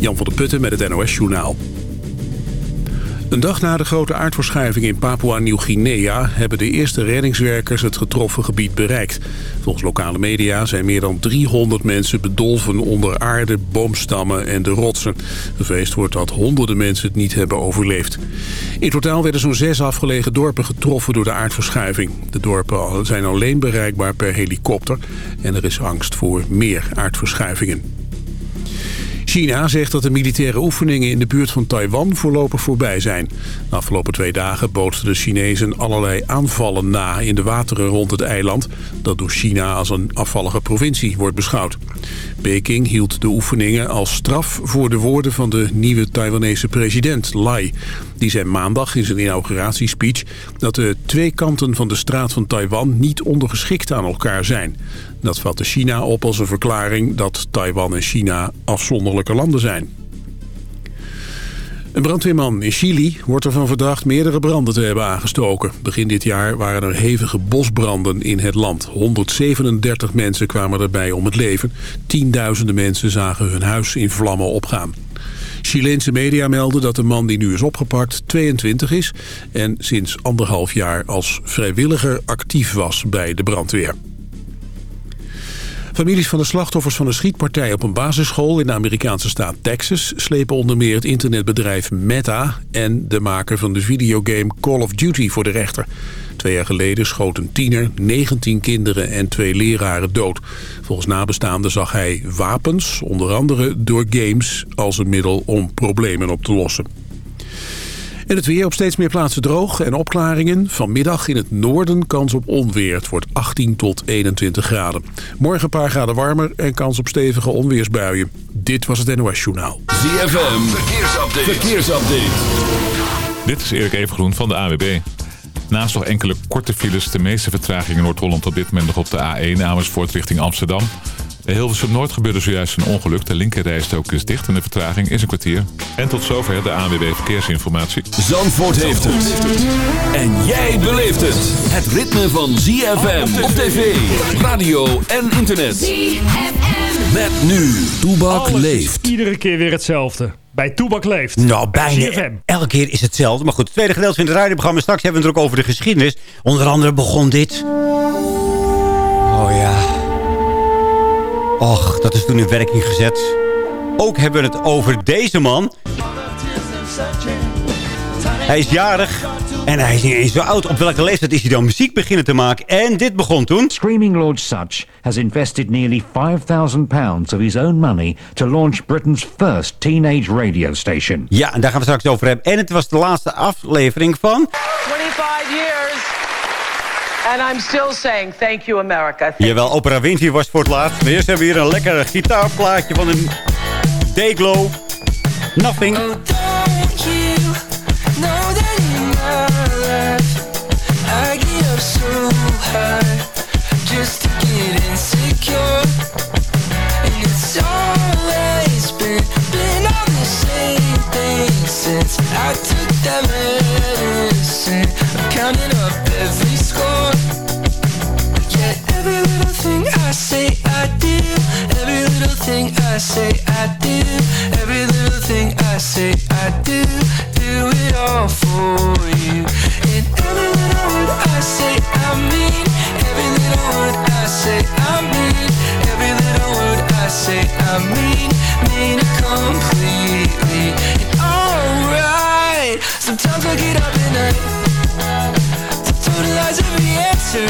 Jan van der Putten met het NOS Journaal. Een dag na de grote aardverschuiving in Papua-Nieuw-Guinea... hebben de eerste reddingswerkers het getroffen gebied bereikt. Volgens lokale media zijn meer dan 300 mensen bedolven onder aarde, boomstammen en de rotsen. Gevreesd wordt dat honderden mensen het niet hebben overleefd. In totaal werden zo'n zes afgelegen dorpen getroffen door de aardverschuiving. De dorpen zijn alleen bereikbaar per helikopter... en er is angst voor meer aardverschuivingen. China zegt dat de militaire oefeningen in de buurt van Taiwan voorlopig voorbij zijn. De afgelopen twee dagen bootsten de Chinezen allerlei aanvallen na in de wateren rond het eiland... dat door China als een afvallige provincie wordt beschouwd. Peking hield de oefeningen als straf voor de woorden van de nieuwe Taiwanese president Lai. Die zei maandag in zijn inauguratiespeech dat de twee kanten van de straat van Taiwan niet ondergeschikt aan elkaar zijn. Dat vatte China op als een verklaring dat Taiwan en China afzonderlijke landen zijn. Een brandweerman in Chili wordt ervan verdacht meerdere branden te hebben aangestoken. Begin dit jaar waren er hevige bosbranden in het land. 137 mensen kwamen erbij om het leven. Tienduizenden mensen zagen hun huis in vlammen opgaan. Chileense media melden dat de man die nu is opgepakt 22 is... en sinds anderhalf jaar als vrijwilliger actief was bij de brandweer. Families van de slachtoffers van een schietpartij op een basisschool in de Amerikaanse staat Texas slepen onder meer het internetbedrijf Meta en de maker van de videogame Call of Duty voor de rechter. Twee jaar geleden schoot een tiener 19 kinderen en twee leraren dood. Volgens nabestaanden zag hij wapens, onder andere door games, als een middel om problemen op te lossen. En het weer op steeds meer plaatsen droog en opklaringen. Vanmiddag in het noorden kans op onweer. Het wordt 18 tot 21 graden. Morgen een paar graden warmer en kans op stevige onweersbuien. Dit was het NOS Journaal. ZFM, verkeersupdate. verkeersupdate. Dit is Erik Evengroen van de AWB. Naast nog enkele korte files, de meeste vertragingen in Noord-Holland op dit moment nog op de A1 Amersfoort richting Amsterdam. Bij Hilversum Noord gebeurde zojuist een ongeluk. De linkerrijstok is dicht en de vertraging is een kwartier. En tot zover de ANWB Verkeersinformatie. Zandvoort heeft het. En jij beleeft het. Het ritme van ZFM op tv, radio en internet. ZFM. Met nu, Toebak leeft. iedere keer weer hetzelfde. Bij Toebak leeft. Nou, bijna elke keer is hetzelfde. Maar goed, het tweede gedeelte van het radioprogramma. Straks hebben we het ook over de geschiedenis. Onder andere begon dit... Och, dat is toen in werking gezet. Ook hebben we het over deze man. Hij is jarig en hij is niet eens zo oud. Op welke leeftijd is hij dan muziek beginnen te maken? En dit begon toen. Screaming Lord Such has invested nearly 5000 pounds of his own money to launch Britain's first teenage radio station. Ja, en daar gaan we straks over hebben. En het was de laatste aflevering van... 25 years And I'm still saying thank you America. Thank Jawel, Opera Winfrey was voor het laatst. Maar eerst hebben we hier een lekker gitaarplaatje van een Dayglow. Nothing. Oh, don't you know that in my life I get up so high Just to get insecure And it's always been, all the same thing Since I took that medicine. I'm counting up every score. Yeah, Every little thing I say I do. Every little thing I say I do. Every little thing I say I do. Do it all for you. And every little word I say I mean. Every little word I say I mean. Every little word I say I mean Mean it completely. And alright. Sometimes I get up at night To totalize every answer.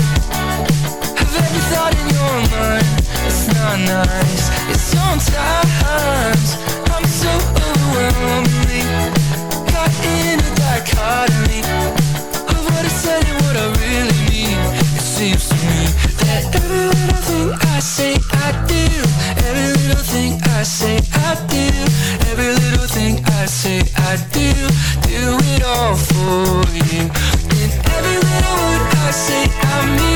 Have every thought in your mind. It's not nice. It's sometimes I'm so overwhelmingly Caught in a dichotomy Of what I said and what I really mean. It seems to me That every little thing I do Do it all for you. And every little word I say I mean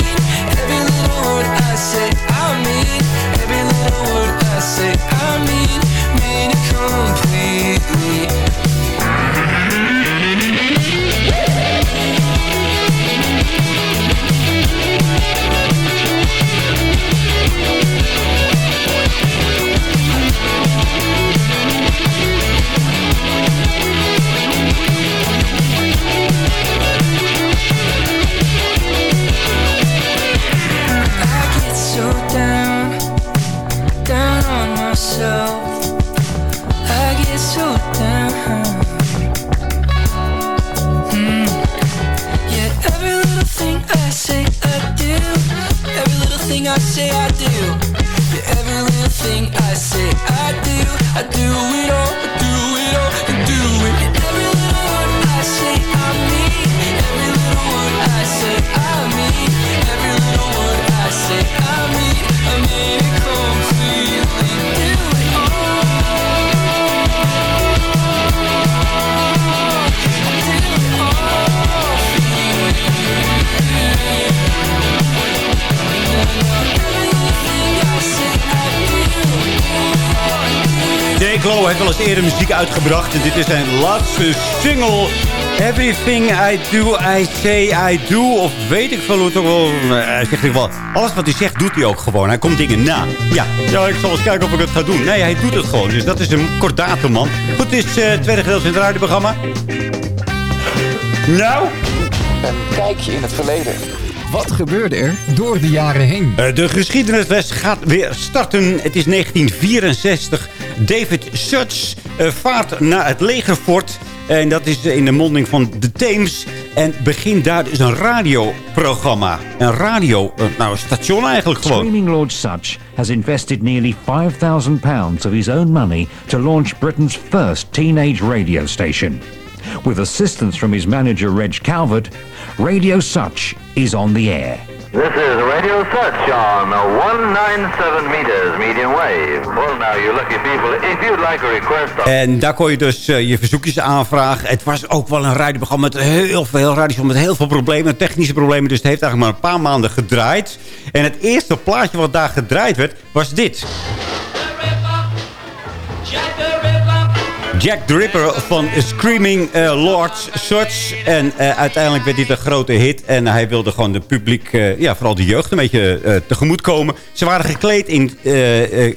Dayglow heeft wel eens eerder muziek uitgebracht. En dit is zijn laatste single. Everything I do, I say I do. Of weet ik veel hoe het ook wel... eh, Hij zegt wel, alles wat hij zegt, doet hij ook gewoon. Hij komt dingen na. Ja, ja, ik zal eens kijken of ik het ga doen. Nee, hij doet het gewoon. Dus dat is een kordate man. Goed, het is eh, het tweede gedeelte in het radioprogramma. Nou, Een kijkje in het verleden. Wat gebeurde er door de jaren heen? Eh, De geschiedenisles gaat weer starten. Het is 1964. David Such eh, vaart naar het legerfort. En dat is in de monding van de Theems. En begint daar dus een radioprogramma. Een radio, eh, nou een station eigenlijk gewoon. Screaming Lord Such has invested nearly £5,000 of his own money to launch Britain's first teenage radio station. With assistance from his manager Reg Calvert, Radio Such is on the air. This is Radio Such on 197 meters medium wave. Well, now, you lucky people, if you'd like a request... En daar kon je dus eh, je verzoekjes aanvragen. Het was ook wel een radioprogramma met heel veel radio, met heel veel problemen, technische problemen. Dus het heeft eigenlijk maar een paar maanden gedraaid. En het eerste plaatje wat daar gedraaid werd, was dit. Jack the Ripper van Screaming eh, Lord Such. En eh, uiteindelijk werd dit een grote hit. En hij wilde gewoon de publiek, eh, ja, vooral de jeugd, een beetje tegemoet komen. Ze waren gekleed in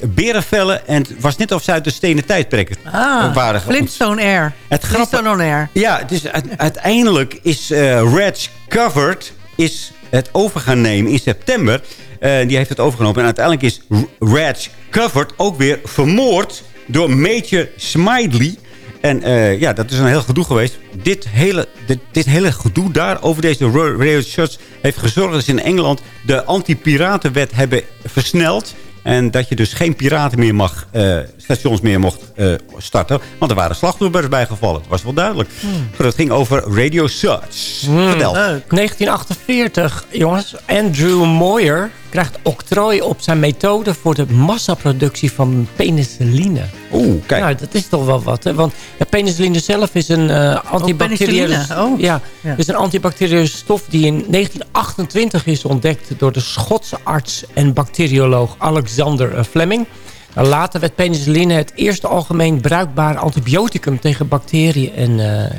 berenvellen. En het was net of ze uit de stenen tijdperk Ah, waren. Flintstone Air. Het Flintstone on Air. Ja, u- uiteindelijk is Reg Covered is het over gaan nemen in september. Die heeft het overgenomen. En uiteindelijk is R- Reg Covered ook weer vermoord door Major Smiley. En eh, ja, dat is een heel gedoe geweest. Dit hele, dit, hele gedoe daar over deze ro- radio shots heeft gezorgd dat ze in Engeland de anti-piratenwet hebben versneld. En dat je dus geen piraten meer mag, eh, stations meer mocht eh, starten. Want er waren slachtoffers bijgevallen. Dat was wel duidelijk. Maar het ging over Radio Such. Vertel. 1948, jongens. Andrew Moyer krijgt octrooi op zijn methode voor de massaproductie van penicilline. Oeh, kijk. Nou, dat is toch wel wat, hè? Want ja, penicilline zelf is een eh antibacteriële... penicilline, oh. Ja, Ja. is een antibacteriële stof die in 1928 is ontdekt... door de Schotse arts en bacterioloog Alexander eh, Fleming. Later werd penicilline het eerste algemeen bruikbare antibioticum... tegen bacteriën en, eh,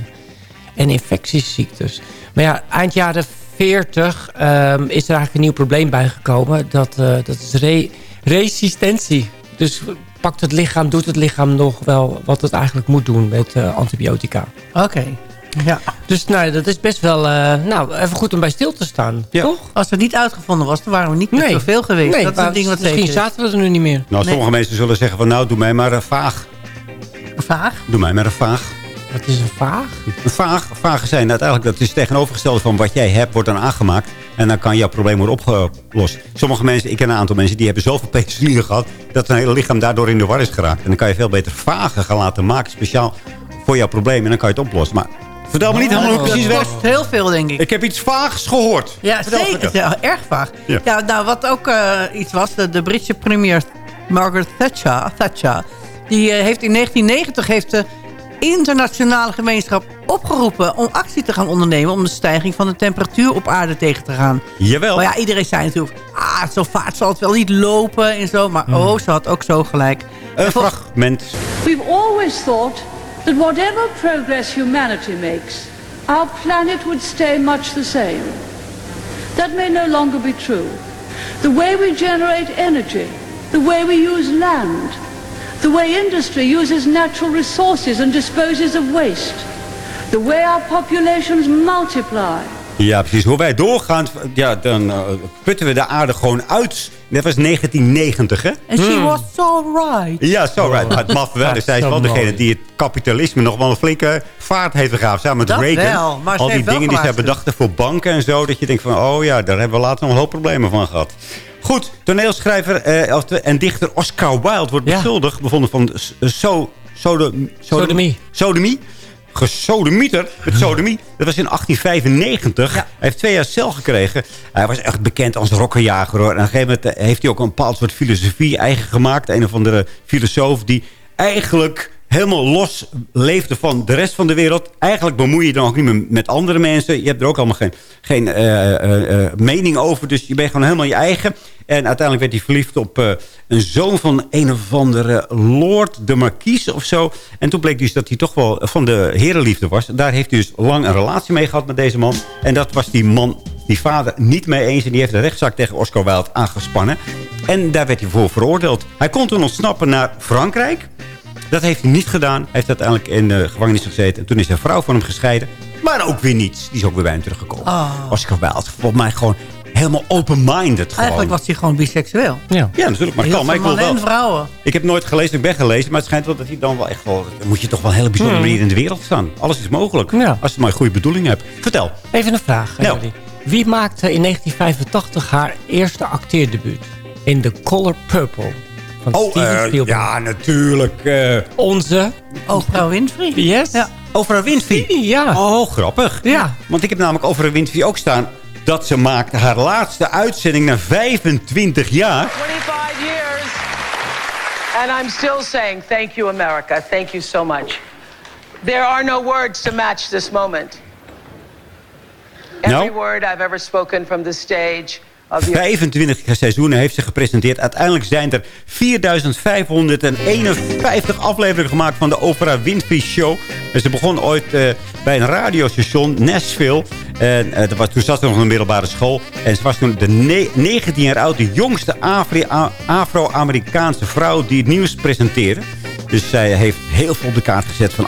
en infectieziektes. Maar ja, eind jaren 40 ehm, is er eigenlijk een nieuw probleem bijgekomen. Dat, eh, dat is re- resistentie. Dus pakt het lichaam, doet het lichaam nog wel wat het eigenlijk moet doen met eh, antibiotica. Oké. Ja. Dus nou, dat is best wel eh, nou, even goed om bij stil te staan. Toch? Als het niet uitgevonden was, dan waren we niet Nee. zoveel geweest. Nee, dat is het ding wat misschien zaten we er nu niet meer. Nou, sommige mensen zullen zeggen van nou, doe mij maar een vaag. Vaag? Doe mij maar een vaag. Wat is een vaag? Een vaag, vagen zijn uiteindelijk, dat is het tegenovergestelde van wat jij hebt, wordt dan aangemaakt. En dan kan jouw probleem worden opgelost. Sommige mensen, ik ken een aantal mensen, die hebben zoveel penicilline gehad... dat hun hele lichaam daardoor in de war is geraakt. En dan kan je veel beter vagen gaan laten maken, speciaal voor jouw probleem. En dan kan je het oplossen. Maar vertel me niet helemaal hoe het precies werkt. kost heel veel, denk ik. Ik heb iets vaags gehoord. Ja, Vertel, zeker. Ja, erg vaag. Ja. Ja. nou, wat ook eh, iets was, de, de Britse premier Margaret Thatcher, Thatcher die eh, heeft in 1990 heeft de internationale gemeenschap opgeroepen om actie te gaan ondernemen om de stijging van de temperatuur op aarde tegen te gaan. Jawel. Maar ja, iedereen zei natuurlijk, ah, zo vaart zal het wel niet lopen en zo. Maar oh, ze had ook zo gelijk. Een fragment. We've always thought that whatever progress humanity makes, our planet would stay much the same. That may no longer be true. The way we generate energy, the way we use land, the way industry uses natural resources and disposes of waste, the way our populations multiply, Ja, precies. Hoe wij doorgaan, ja, dan eh, putten we de aarde gewoon uit. Dat was 1990, hè? En she was so right. Ja, zo right. Maar het maf wel. Dus zij is wel degene die het kapitalisme nog wel een flinke vaart heeft gegeven. Samen met Dat Reagan. wel, maar Al die dingen die ze gewaarschuwd. bedachten voor banken en zo. Dat je denkt van, oh ja, daar hebben we later nog een hoop problemen van gehad. Goed, toneelschrijver eh, de- en dichter Oscar Wilde wordt beschuldigd. Bevonden van s- so, sodom, Sodomie. Sodomie. Gesodemieter met sodomie. Dat was in 1895. Hij heeft twee jaar cel gekregen. Hij was echt bekend als rokkenjager. Hoor. En op een gegeven moment eh, heeft hij ook een bepaald soort filosofie eigen gemaakt. Een of andere filosoof die eigenlijk helemaal los leefde van de rest van de wereld. Eigenlijk bemoei je dan ook niet meer met andere mensen. Je hebt er ook allemaal geen, geen eh, eh, mening over. Dus je bent gewoon helemaal je eigen. En uiteindelijk werd hij verliefd op eh, een zoon van een of andere Lord de Marquise of zo. En toen bleek dus dat hij toch wel van de herenliefde was. Daar heeft hij dus lang een relatie mee gehad met deze man. En dat was die man, die vader, niet mee eens. En die heeft de rechtszaak tegen Oscar Wilde aangespannen. En daar werd hij voor veroordeeld. Hij kon toen ontsnappen naar Frankrijk. Dat heeft hij niet gedaan. Hij heeft uiteindelijk in de gevangenis gezeten. En toen is zijn vrouw van hem gescheiden. Maar ook weer niets. Die is ook weer bij hem teruggekomen. Ah. Oscar Wilde. Volgens mij gewoon helemaal open-minded. gewoon. Eigenlijk was hij gewoon biseksueel. Ja, Ja, natuurlijk. Maar kan. Maar ik wil mannen wel. en vrouwen. Ik heb nooit gelezen, ik ben gelezen. Maar het schijnt wel dat hij dan wel echt wel... Dan moet je toch wel een hele bijzondere Hmm. manier in de wereld staan. Alles is mogelijk. Ja. Als je maar een goede bedoeling hebt. Vertel. Even een vraag aan Nou. jullie. Wie maakte in 1985 haar eerste acteerdebuut? In The Color Purple van Oh, Steven eh, Spielberg. ja, natuurlijk. eh Onze... Oprah Winfrey. Yes. Ja. Oprah Winfrey. Ja. Oh, grappig. Ja. Want ik heb namelijk Oprah Winfrey ook staan... dat ze maakte haar laatste uitzending na 25 jaar. 25 years. And I'm still saying thank you, America. Thank you so much. There are no words to match this moment. Every No? word I've ever spoken from the stage 25 seizoenen heeft ze gepresenteerd. Uiteindelijk zijn er 4551 afleveringen gemaakt van de Oprah Winfrey Show. Ze begon ooit eh, bij een radiostation, Nashville. En eh, dat was, toen zat ze nog in een middelbare school. En ze was toen de ne- 19 jaar oud, de jongste Afro-Amerikaanse vrouw die het nieuws presenteerde. Dus zij heeft heel veel op de kaart gezet van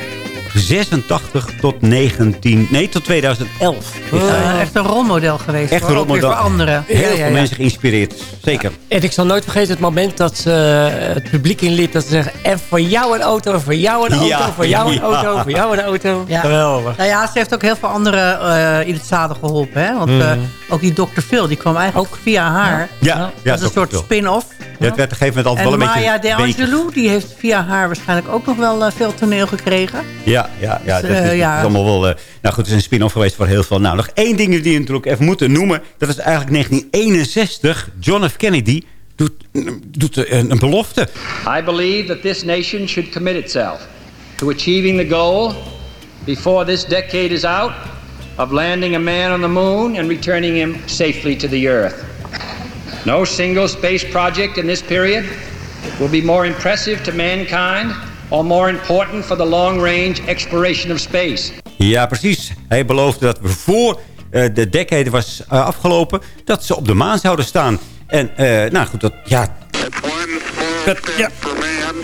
86 tot 19, nee, tot 2011. is echt een rolmodel geweest. Echt een Ook weer rolmodel. voor anderen. Heel Ja, ja, veel ja. mensen geïnspireerd. Zeker. En ik zal nooit vergeten het moment dat ze eh, het publiek inliep. Dat ze zeggen, en voor jou een auto, voor jou een auto, Ja, voor jou een ja. auto, voor jou een auto. Ja. Geweldig. Nou ja, ze heeft ook heel veel anderen eh, in het zadel geholpen. Hè? Want eh, ook die Dr. Phil, die kwam eigenlijk ook via haar. Ja, Dat ja, is een soort spin-off. Ja, het werd op een gegeven moment altijd En wel een Maya beetje... de beter. Angelou, die heeft via haar waarschijnlijk ook nog wel veel toneel gekregen. Ja, ja, ja, Dus, dat is, eh, dat is ja. allemaal wel... eh, nou goed, het is een spin-off geweest voor heel veel. Nou, nog één ding die we natuurlijk even moeten noemen. Dat is eigenlijk 1961. John F. Kennedy doet, doet een, een belofte. I believe that this nation should commit itself to achieving the goal before this decade is out of landing a man on the moon and returning him safely to the earth. No single space project in this period will be more impressive to mankind or more important for the long range exploration of space. Ja, precies. Hij beloofde dat we voor eh, de decade was eh, afgelopen... dat ze op de maan zouden staan. En, eh, nou goed, dat... Ja, dat, ja,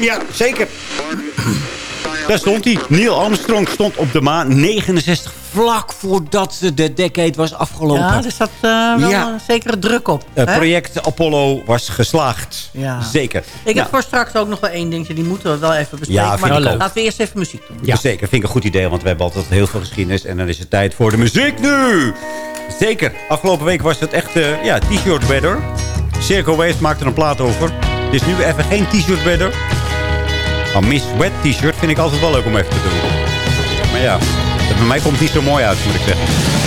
ja, zeker. Daar stond hij. Neil Armstrong stond op de maan 69 vlak voordat de decade was afgelopen. Ja, er zat eh, wel Ja. een zekere druk op. Het hè? project Apollo was geslaagd. Ja. Zeker. Ik Nou, heb voor straks ook nog wel één dingetje. Die moeten we wel even bespreken. Ja, vind maar ook. laten we eerst even muziek doen. Ja. Zeker, vind ik een goed idee, want we hebben altijd heel veel geschiedenis. En dan is het tijd voor de muziek nu. Zeker, afgelopen week was het echt uh, ja, t-shirt weather. Circle Waves maakte er een plaat over. Het is nu even geen t-shirt weather. Maar Miss Wet t-shirt vind ik altijd wel leuk om even te doen. Maar ja, bij mij komt het niet zo mooi uit, moet ik zeggen.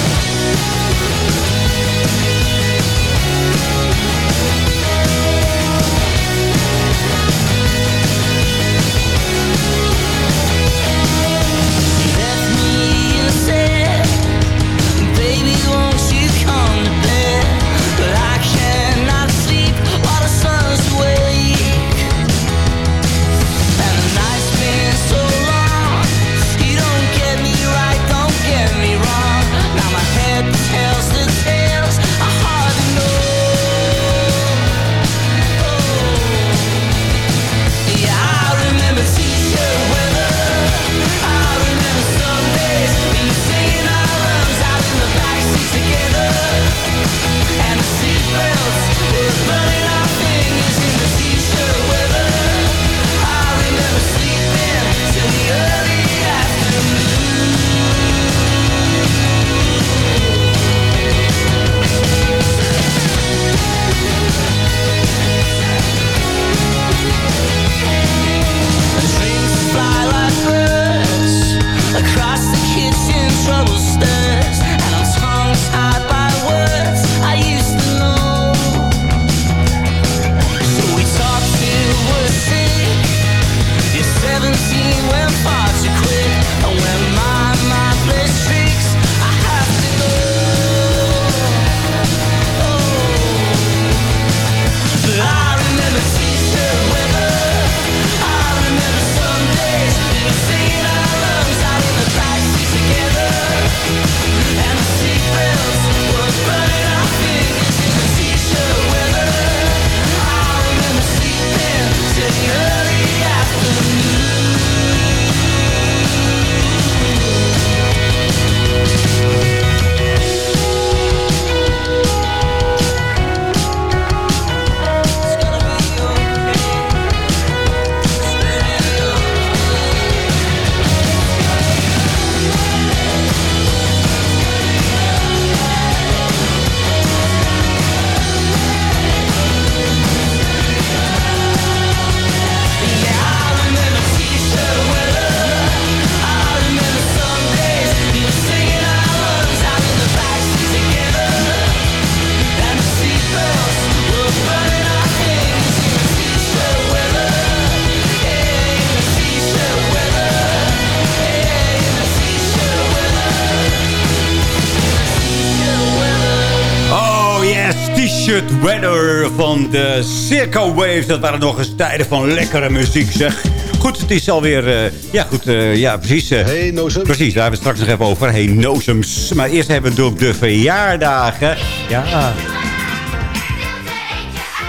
Weather van de Circo Waves. Dat waren nog eens tijden van lekkere muziek, zeg. Goed, het is alweer... eh ja, goed, eh, ja, precies. eh, Hey, Nozem. Precies, daar hebben we het straks nog even over. Hey, Nozems. Maar eerst hebben we natuurlijk de verjaardagen. Ja.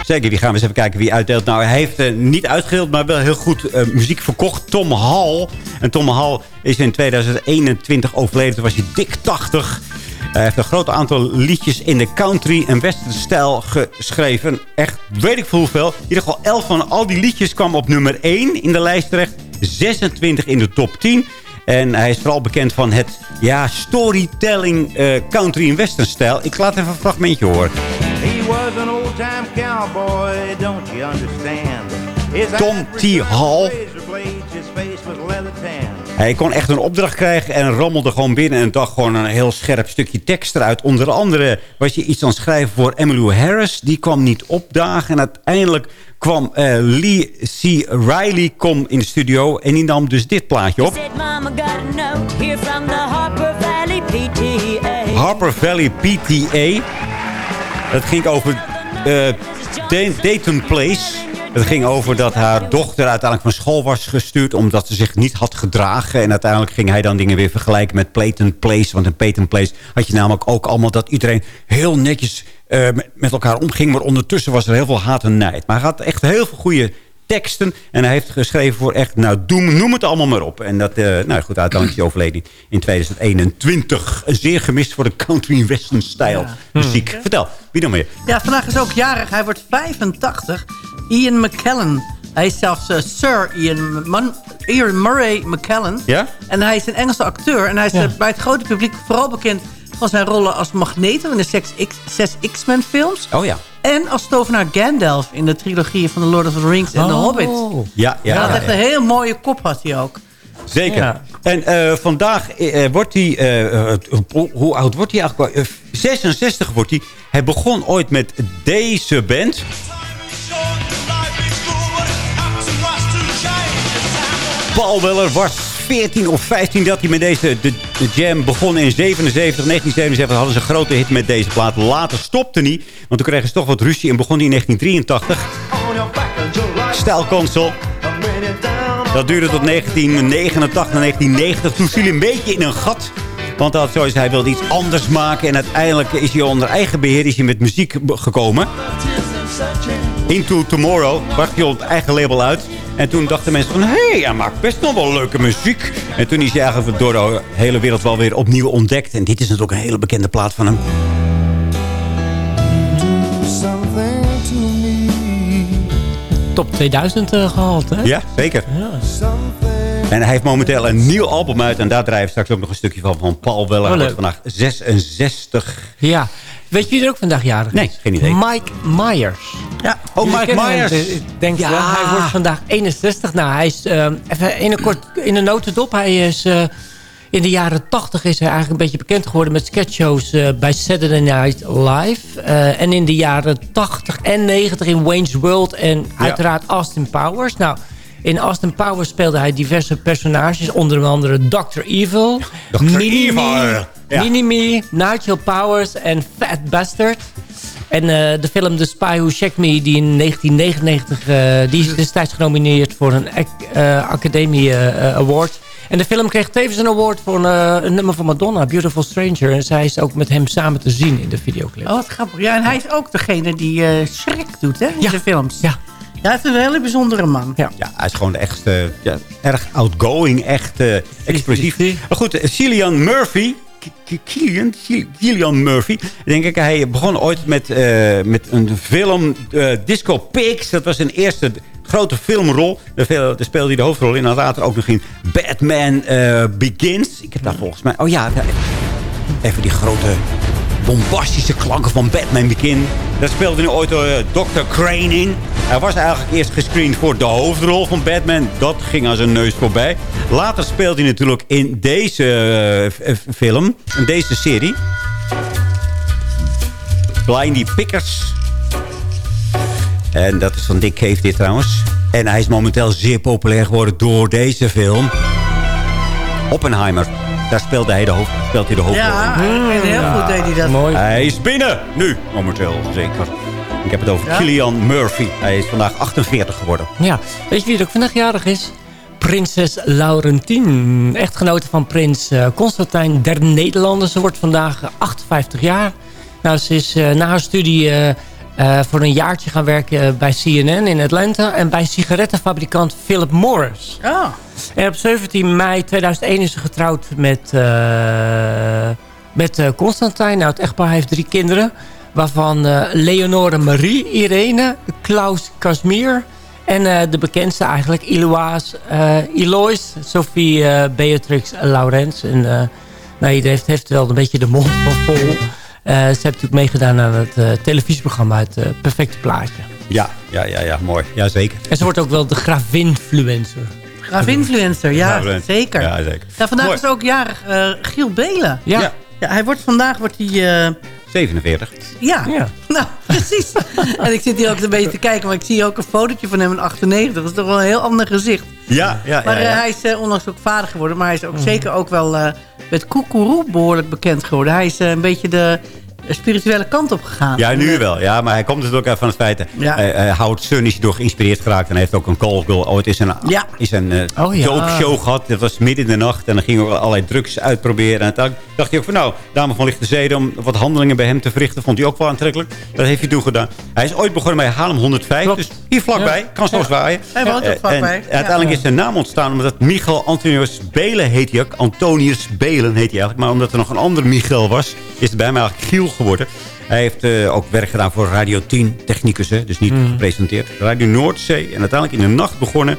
Zeker, die gaan we eens even kijken wie uitdeelt. Nou, hij heeft niet uitgedeeld, maar wel heel goed muziek verkocht. Tom Hall. En Tom Hall is in 2021 overleden. Toen was hij dik 80. Hij heeft een groot aantal liedjes in de country- en western-stijl geschreven. Echt, weet ik veel hoeveel. In ieder geval 11 van al die liedjes kwam op nummer 1 in de lijst terecht. 26 in de top 10. En hij is vooral bekend van het ja, storytelling eh, country- en western-stijl. Ik laat even een fragmentje horen. He was an old-time cowboy, don't you understand? Tom T. Hall. Hij kon echt een opdracht krijgen en rammelde gewoon binnen... en dacht gewoon een heel scherp stukje tekst eruit. Onder andere was je iets aan het schrijven voor Emmylou Harris. Die kwam niet opdagen. En uiteindelijk kwam eh, Lee C. Riley kom in de studio... en die nam dus dit plaatje op. Harper Valley PTA. Dat ging over eh, Da- Dayton Place. Het ging over dat haar dochter uiteindelijk van school was gestuurd... omdat ze zich niet had gedragen. En uiteindelijk ging hij dan dingen weer vergelijken met Peyton Place. Want in Peyton Place had je namelijk ook allemaal... dat iedereen heel netjes eh, met- elkaar omging. Maar ondertussen was er heel veel haat en nijd. Maar hij had echt heel veel goede teksten. En hij heeft geschreven voor echt, nou, doe, noem het allemaal maar op. En dat, eh, nou goed, uiteindelijk is overleden in 2021. Zeer gemist voor de country western stijl muziek. Vertel, wie dan meer? Ja, vandaag is ook jarig. Hij wordt 85. Ian McKellen. Hij is zelfs eh, Sir Ian, Man- Ian Murray McKellen. Ja? En hij is een Engelse acteur. En hij is eh, bij het grote publiek vooral bekend van zijn rollen als Magneto... in de zes X- zes X-Men films. Oh ja. En als tovenaar Gandalf in de trilogie van The Lord of the Rings en The Oh. Hobbit. Ja, ja, hij had ja, echt een heel mooie kop had hij ook. Zeker. Ja. En eh, vandaag wordt hij... hoe- oud wordt hij eigenlijk? Eh, 66 wordt hij. Hij begon ooit met deze band. Paul Weller was 14 of 15 dat hij met deze de, de jam begon in 77, 1977. Hadden ze een grote hit met deze plaat. Later stopte hij, want toen kregen ze toch wat ruzie en begon hij in 1983. Stijlconsole. Dat duurde tot 1989, 1990. Toen viel hij een beetje in een gat. Want had zoiets, hij wilde iets anders maken. En uiteindelijk is hij onder eigen beheer is hij met muziek gekomen. Into Tomorrow bracht hij op het eigen label uit. En toen dachten mensen van... hé, hey, hij maakt best nog wel leuke muziek. En toen is hij eigenlijk door de hele wereld wel weer opnieuw ontdekt. En dit is natuurlijk een hele bekende plaat van hem. Top 2000 eh, gehaald, hè? Ja, zeker. En hij heeft momenteel een nieuw album uit. En daar draaien we straks ook nog een stukje van. Van Paul Weller. Oh, vandaag 66. Ja. Weet je wie er ook vandaag jarig is? Nee, geen idee. Mike Myers. Ja. Oh, Jullie Mike hem, Myers. eh, Ik denk Ja. wel. Hij wordt vandaag 61. Nou, hij is eh, even in een kort in een notendop. Hij is eh, in de jaren 80 is hij eigenlijk een beetje bekend geworden met sketchshows eh, bij Saturday Night Live. Eh, en in de jaren 80 en 90 in Wayne's World en uiteraard Austin Powers. Nou, in Austin Powers speelde hij diverse personages, onder andere Dr. Evil, Dr. Evil, ja. Mini-Me, Nigel Powers en Fat Bastard. En eh, de film The Spy Who Shagged Me, die in 1999... eh, die is destijds genomineerd voor een ac- eh, Academie eh, Award. En de film kreeg tevens een award voor een, een nummer van Madonna, Beautiful Stranger. En zij is ook met hem samen te zien in de videoclip. Oh, wat grappig. Ja, en hij is ook degene die eh Shrek doet, hè? In Ja. de films. Ja. Ja, hij is een hele bijzondere man. Ja. Ja, hij is gewoon echt eh, ja, erg outgoing, echt eh, explosief. Maar goed, Cillian Murphy... K- K- Cillian, Cil- Cillian Murphy, denk ik. Hij begon ooit met, eh, met een film, eh, Disco Pigs. Dat was zijn eerste grote filmrol. Daar, speelde hij de hoofdrol in. En later ook nog in Batman eh, Begins. Ik heb daar volgens mij... Oh ja, even die grote bombastische klanken van Batman Begin. Daar speelde hij ooit eh, Dr. Crane in. Hij was eigenlijk eerst gescreend voor de hoofdrol van Batman. Dat ging aan zijn neus voorbij. Later speelde hij natuurlijk in deze eh, film, in deze serie. Blindy Pickers. En dat is van Dick Cave dit trouwens. En hij is momenteel zeer populair geworden door deze film. Oppenheimer. Daar speelde hij de, hoofd, speelt hij de hoofdrol Ja, in. en heel goed deed hij dat. Mooi. Hij is binnen. Nu, momenteel, zeker. Ik heb het over Ja? Killian Murphy. Hij is vandaag 48 geworden. Ja, weet je wie er ook vandaag jarig is? Prinses Laurentien, echtgenote van prins eh, Constantijn der Nederlanden. Ze wordt vandaag eh, 58 jaar. Nou, ze is eh, na haar studie eh, voor een jaartje gaan werken eh, bij CNN in Atlanta... en bij sigarettenfabrikant Philip Morris. Ah. En op 17 mei 2001 is ze getrouwd met, eh, met Constantijn. Nou, het echtpaar heeft drie kinderen... waarvan Leonore Marie, Irene, Klaus Casimir... en de bekendste eigenlijk, Iloise, eh Eloise, Sophie Beatrix Laurens. En nou, iedereen heeft, heeft wel een beetje de mond van vol. Eh, ze heeft natuurlijk meegedaan aan het eh, televisieprogramma Het eh, Perfecte Plaatje. Ja, ja, ja, ja, mooi. Ja, zeker. En ze wordt ook wel de gravinfluencer. Gravinfluencer, ja, zeker. Ja, zeker. Ja, vandaag Mooi. is ook jarig eh, Giel Belen. Ja. Ja. Hij wordt vandaag wordt hij... eh, 47. ja. Ja. nou, precies. en ik zit hier ook een beetje te kijken, maar ik zie ook een fotootje van hem in 98. Dat is toch wel een heel ander gezicht. Ja, ja, Maar ja. ja. hij is eh, onlangs ook vader geworden. Maar hij is ook zeker ook wel eh, met Koekeroe behoorlijk bekend geworden. Hij is eh, een beetje de spirituele kant op gegaan. Ja, nu eh, wel. Ja, maar hij komt natuurlijk uit van het feit... Ja. Uh, Howard Stern is door geïnspireerd geraakt. En hij heeft ook een call girl ooit is een, Ja. is een eh, Oh, ja. doopshow gehad. Dat was midden in de nacht. En dan gingen we allerlei drugs uitproberen. En uiteindelijk dacht hij ook van... Nou, dame van lichte zeden om wat handelingen bij hem te verrichten. Vond hij ook wel aantrekkelijk. Dat heeft hij toen gedaan. Hij is ooit begonnen bij Haarlem 105. Klopt. Dus hier vlakbij. Kan zo zwaaien. Hij woont ook Eh, vlakbij. En uiteindelijk is zijn naam ontstaan omdat Michael Antonius Belen heet hij ook. Antonius Belen heet hij eigenlijk. Maar omdat er nog een andere Michael was, is het bij mij eigenlijk Giel geworden. Hij heeft eh, ook werk gedaan voor Radio 10, technicus, hè, dus niet gepresenteerd. Radio Noordzee en uiteindelijk in de nacht begonnen.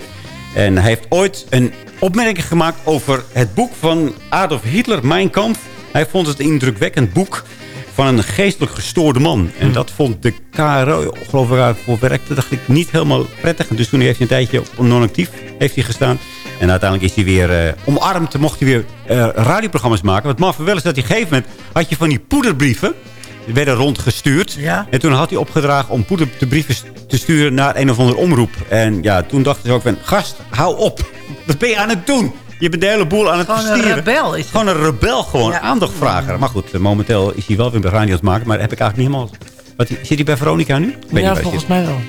En hij heeft ooit een opmerking gemaakt over het boek van Adolf Hitler, Mein Kampf. Hij vond het een indrukwekkend boek van een geestelijk gestoorde man. En dat vond de KRO, geloof ik, voor werkte, dacht ik niet helemaal prettig. En dus toen heeft hij een tijdje non-actief heeft hij gestaan. En uiteindelijk is hij weer eh, omarmd. Mocht hij weer eh, radioprogramma's maken. Wat maf wel is dat hij op een gegeven moment had je van die poederbrieven. Die werden rondgestuurd. Ja. En toen had hij opgedragen om poederbrieven te sturen naar een of andere omroep. En ja, toen dachten ze ook van, gast, hou op. Wat ben je aan het doen? Je bent de hele boel aan het Gewoon een rebel is het. Gewoon een rebel, gewoon Ja. aandacht Maar goed, eh, momenteel is hij wel weer bij radio aan het maken. Maar dat heb ik eigenlijk niet helemaal... Wat, zit hij bij Veronica nu? Ja, volgens mij wel.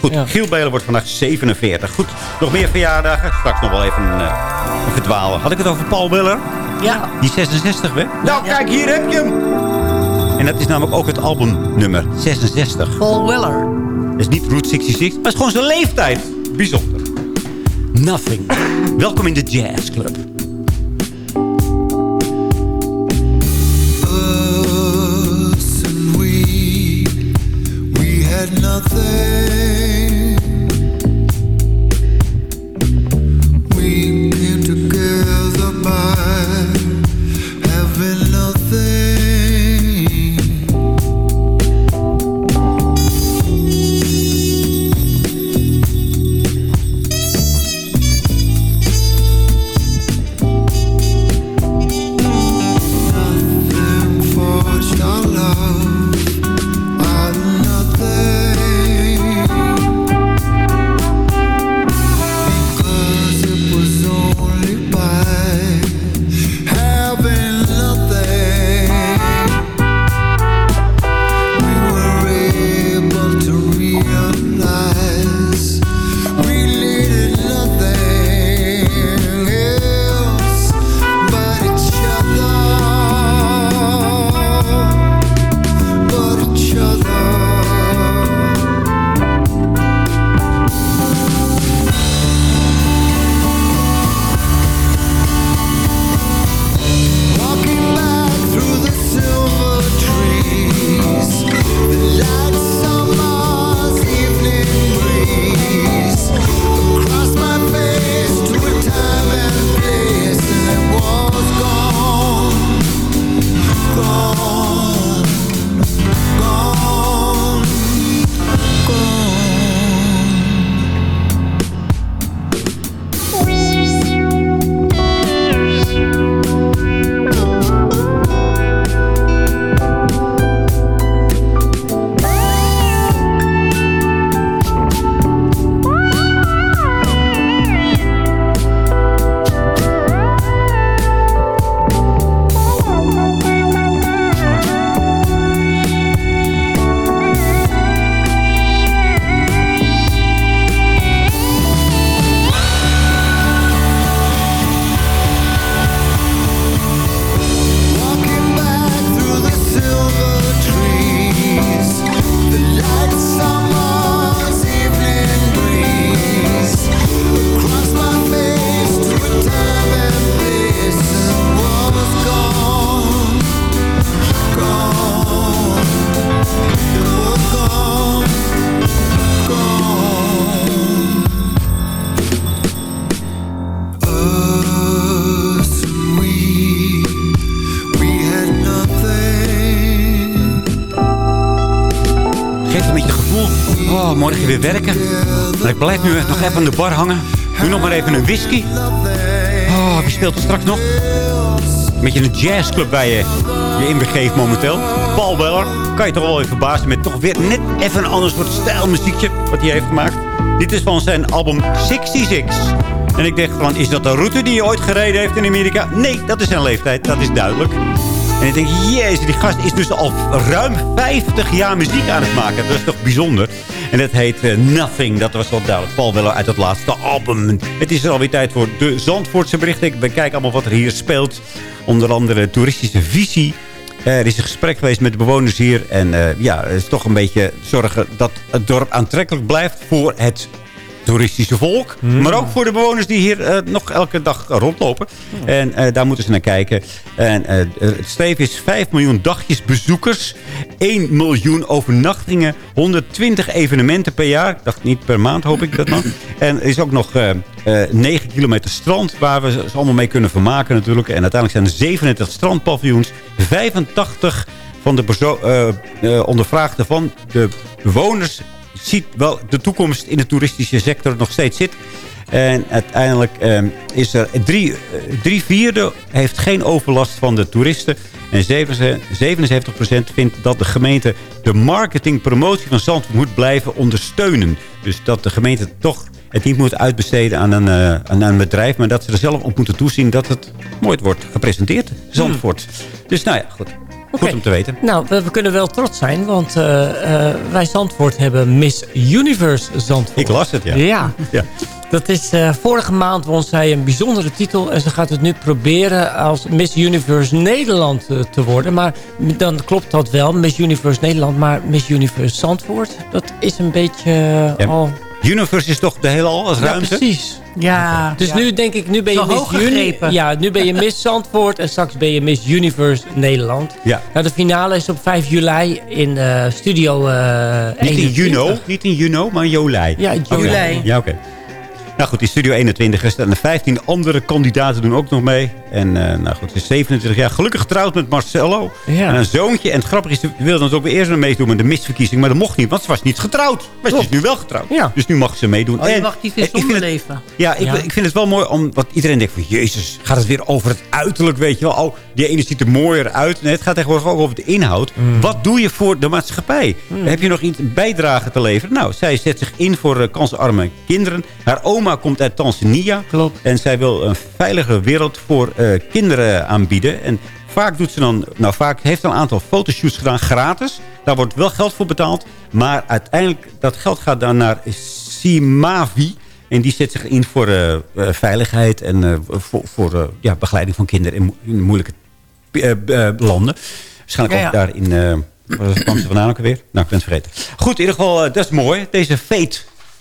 Goed, Ja. Giel Belen wordt vandaag 47. Goed, nog meer verjaardagen. Straks nog wel even eh, een verdwalen. Had ik het over Paul Weller? Ja. Die 66, hè? Nou, kijk, hier heb je hem. En dat is namelijk ook het albumnummer 66. Paul Weller. Dat is niet Route 66, maar het is gewoon zijn leeftijd. Bijzonder. Nothing. Welkom in de Jazz Club. Werken. Maar ik blijf nu nog even aan de bar hangen. Doe nog maar even een whisky. Oh, wie speelt er straks nog? Een beetje een jazzclub bij je, je inbegeeft momenteel. Paul Weller. Kan je toch wel even verbazen met toch weer net even een ander soort stijlmuziekje. Wat hij heeft gemaakt. Dit is van zijn album 66. En ik dacht van, is dat de route die hij ooit gereden heeft in Amerika? Nee, dat is zijn leeftijd. Dat is duidelijk. En ik denk, jezus, die gast is dus al ruim 50 jaar muziek aan het maken. Dat is toch bijzonder. En dat heet eh, Nothing. Dat was wel duidelijk. Paul Weller uit het laatste album. Het is er alweer tijd voor de Zandvoortse berichten. Ik bekijk allemaal wat er hier speelt. Onder andere toeristische visie. Er is een gesprek geweest met de bewoners hier. En eh, ja, het is toch een beetje zorgen dat het dorp aantrekkelijk blijft voor het toeristische volk. Maar ook voor de bewoners die hier eh, nog elke dag rondlopen. En eh, daar moeten ze naar kijken. En eh, het streven is 5 miljoen dagjesbezoekers. 1 miljoen overnachtingen. 120 evenementen per jaar. Ik dacht niet per maand, hoop ik dat dan. En er is ook nog 9 kilometer strand waar we ze allemaal mee kunnen vermaken natuurlijk. En uiteindelijk zijn er 37 strandpaviljoens. 85 van de eh, ondervraagden van de bewoners ziet wel de toekomst in de toeristische sector nog steeds zit. En uiteindelijk eh, is er drie, eh, drie vierde heeft geen overlast van de toeristen. En 77% vindt dat de gemeente de marketing promotie van Zandvoort moet blijven ondersteunen. Dus dat de gemeente toch het niet moet uitbesteden aan een, eh, aan een bedrijf. Maar dat ze er zelf op moeten toezien dat het mooi wordt gepresenteerd. Zandvoort. Dus nou ja, goed. Goed om te weten. Nou, we, we kunnen wel trots zijn, want eh, eh, wij Zandvoort hebben Miss Universe Zandvoort. Ik las het, ja. Ja. Ja. Dat is eh, vorige maand won zij een bijzondere titel. En ze gaat het nu proberen als Miss Universe Nederland te worden. Maar dan klopt dat wel, Miss Universe Nederland. Maar Miss Universe Zandvoort, dat is een beetje Ja. al... Universe is toch de hele al als Ja, ruimte? precies. Ja. Dus ja. nu denk ik, nu ben je Zo Miss Uni. Ja, nu ben je Miss Zandvoort en straks ben je Miss Universe Nederland. Ja. Nou, de finale is op 5 juli in eh, studio eh Niet in 21. Juno, niet in Juno, maar in Jolij. Ja. Jolij. Ja, oké. Nou goed, in Studio 21 is er. En de 15 andere kandidaten doen ook nog mee. En eh, nou goed, ze is 27 jaar. Gelukkig getrouwd met Marcelo. Ja. En een zoontje. En het grappige is, ze wilde natuurlijk weer eerst meedoen met de misverkiezing. Maar dat mocht niet, want ze was niet getrouwd. Maar ze is nu wel getrouwd. Ja. Dus nu mag ze meedoen. Oh, je En- mag die ik vind zonder leven. Ja, ik, Ja. ik vind het wel mooi om... Want iedereen denkt van... Jezus, gaat het weer over het uiterlijk, weet je wel. Oh, die ene ziet er mooier uit. Nee, het gaat tegenwoordig ook over de inhoud. Mm. Wat doe je voor de maatschappij? Heb je nog iets bijdrage te leveren? Nou, zij zet zich in voor uh, kansarme kinderen. Haar oma komt uit Tanzania. Klopt. En zij wil een veilige wereld voor eh, kinderen aanbieden. En vaak doet ze dan... Nou, vaak heeft ze een aantal fotoshoots gedaan, gratis. Daar wordt wel geld voor betaald. Maar uiteindelijk, dat geld gaat dan naar Simavi. En die zet zich in voor eh, eh, veiligheid en voor, voor ja, begeleiding van kinderen in, mo- in moeilijke landen. Waarschijnlijk Ja, ook daar in... waar kwam ze vandaan ook alweer? Nou, ik ben het vergeten. Goed, in ieder geval, dat is mooi. Deze Fate,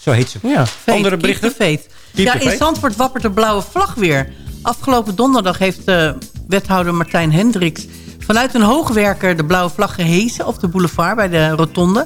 zo heet ze. Ja. Fate, Andere berichten? Ja, in. Zandvoort wappert de blauwe vlag weer. Afgelopen donderdag heeft eh, wethouder Martijn Hendricks... vanuit een hoogwerker de blauwe vlag gehesen op de boulevard bij de rotonde.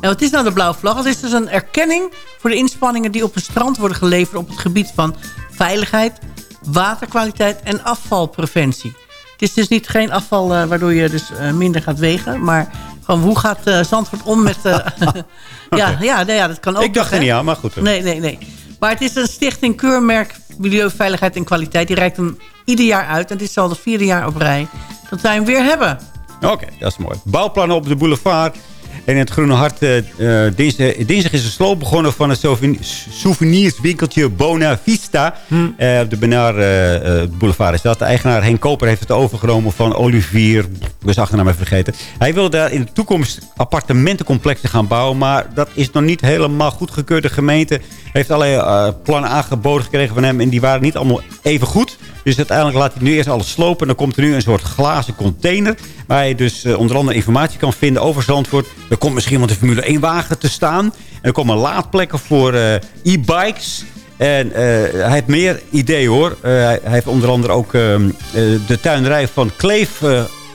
En wat is nou de blauwe vlag? Het is dus een erkenning voor de inspanningen die op het strand worden geleverd... op het gebied van veiligheid, waterkwaliteit en afvalpreventie. Het is dus niet geen afval eh, waardoor je dus eh, minder gaat wegen... maar gewoon hoe gaat eh, Zandvoort om met... eh, ja, ja, nee, ja, dat kan ook Ik dacht er niet aan, maar goed. Nee, nee, nee. Maar het is een stichting Keurmerk Milieu, Veiligheid en Kwaliteit. Die reikt hem ieder jaar uit. En het is al het vierde jaar op rij dat wij hem weer hebben. Oké, dat is mooi. Bouwplannen op de boulevard. En in het Groene Hart, eh, eh, dinsdag, dinsdag is de sloop begonnen van het souven- souvenirswinkeltje Bona Vista. Eh, op de Benaar eh, boulevard is dat. De eigenaar Henk Koper heeft het overgenomen van Olivier. Ik zijn achternaam even vergeten. Hij wil daar in de toekomst appartementencomplexen gaan bouwen. Maar dat is nog niet helemaal goedgekeurd. De gemeente heeft allerlei plannen aangeboden gekregen van hem. En die waren niet allemaal even goed. Dus uiteindelijk laat hij nu eerst alles slopen. En dan komt er nu een soort glazen container. Waar je dus eh, onder andere informatie kan vinden over Zandvoort. Er komt misschien wel een Formule 1 wagen te staan. En er komen laadplekken voor eh, e-bikes. En eh, hij heeft meer ideeën hoor. Hij, hij heeft onder andere ook de tuinerij van Kleef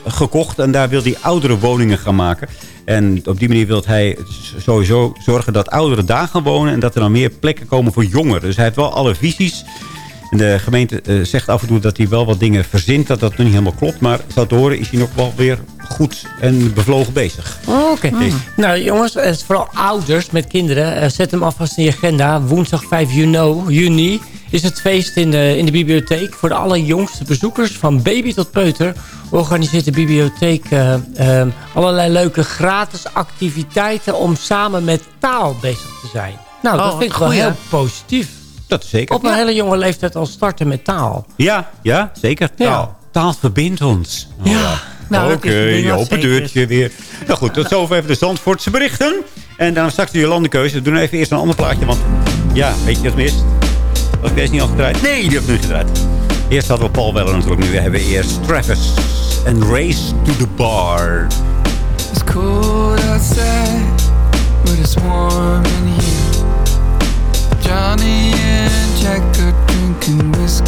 gekocht. En daar wil hij oudere woningen gaan maken. En op die manier wil hij sowieso zorgen dat ouderen daar gaan wonen. En dat er dan meer plekken komen voor jongeren. Dus hij heeft wel alle visies. En de gemeente eh, zegt af en toe dat hij wel wat dingen verzint. Dat dat nog niet helemaal klopt. Maar zo te horen is hij nog wel weer goed en bevlogen bezig. Oh, Oké. Nou jongens, het is vooral ouders met kinderen. eh, zet hem alvast in je agenda. Woensdag 5 juni, juni is het feest in de, in de bibliotheek. Voor de allerjongste bezoekers, van baby tot peuter... organiseert de bibliotheek eh, eh, allerlei leuke gratis activiteiten... om samen met taal bezig te zijn. Nou, Oh, dat vind ik wel heel positief. Dat is zeker. Op een hele jonge leeftijd al starten met taal. Ja, ja zeker. Taal. Taal verbindt ons. ja. Nou, dat Oké, ding wat open deurtje weer. Nou goed, tot zover even de Zandvoortse berichten. En dan straks de Jolandekeuze. We doen even eerst een ander plaatje, want ja, weet je wat mist? Was ik deze niet al gedraaid? Nee, die heb ik nu gedraaid. Eerst hadden we Paul Weller natuurlijk. Nu hebben we eerst Travis. En Race to the Bar. It's cold outside, but it's warm in here. Johnny and Jack are drinking whiskey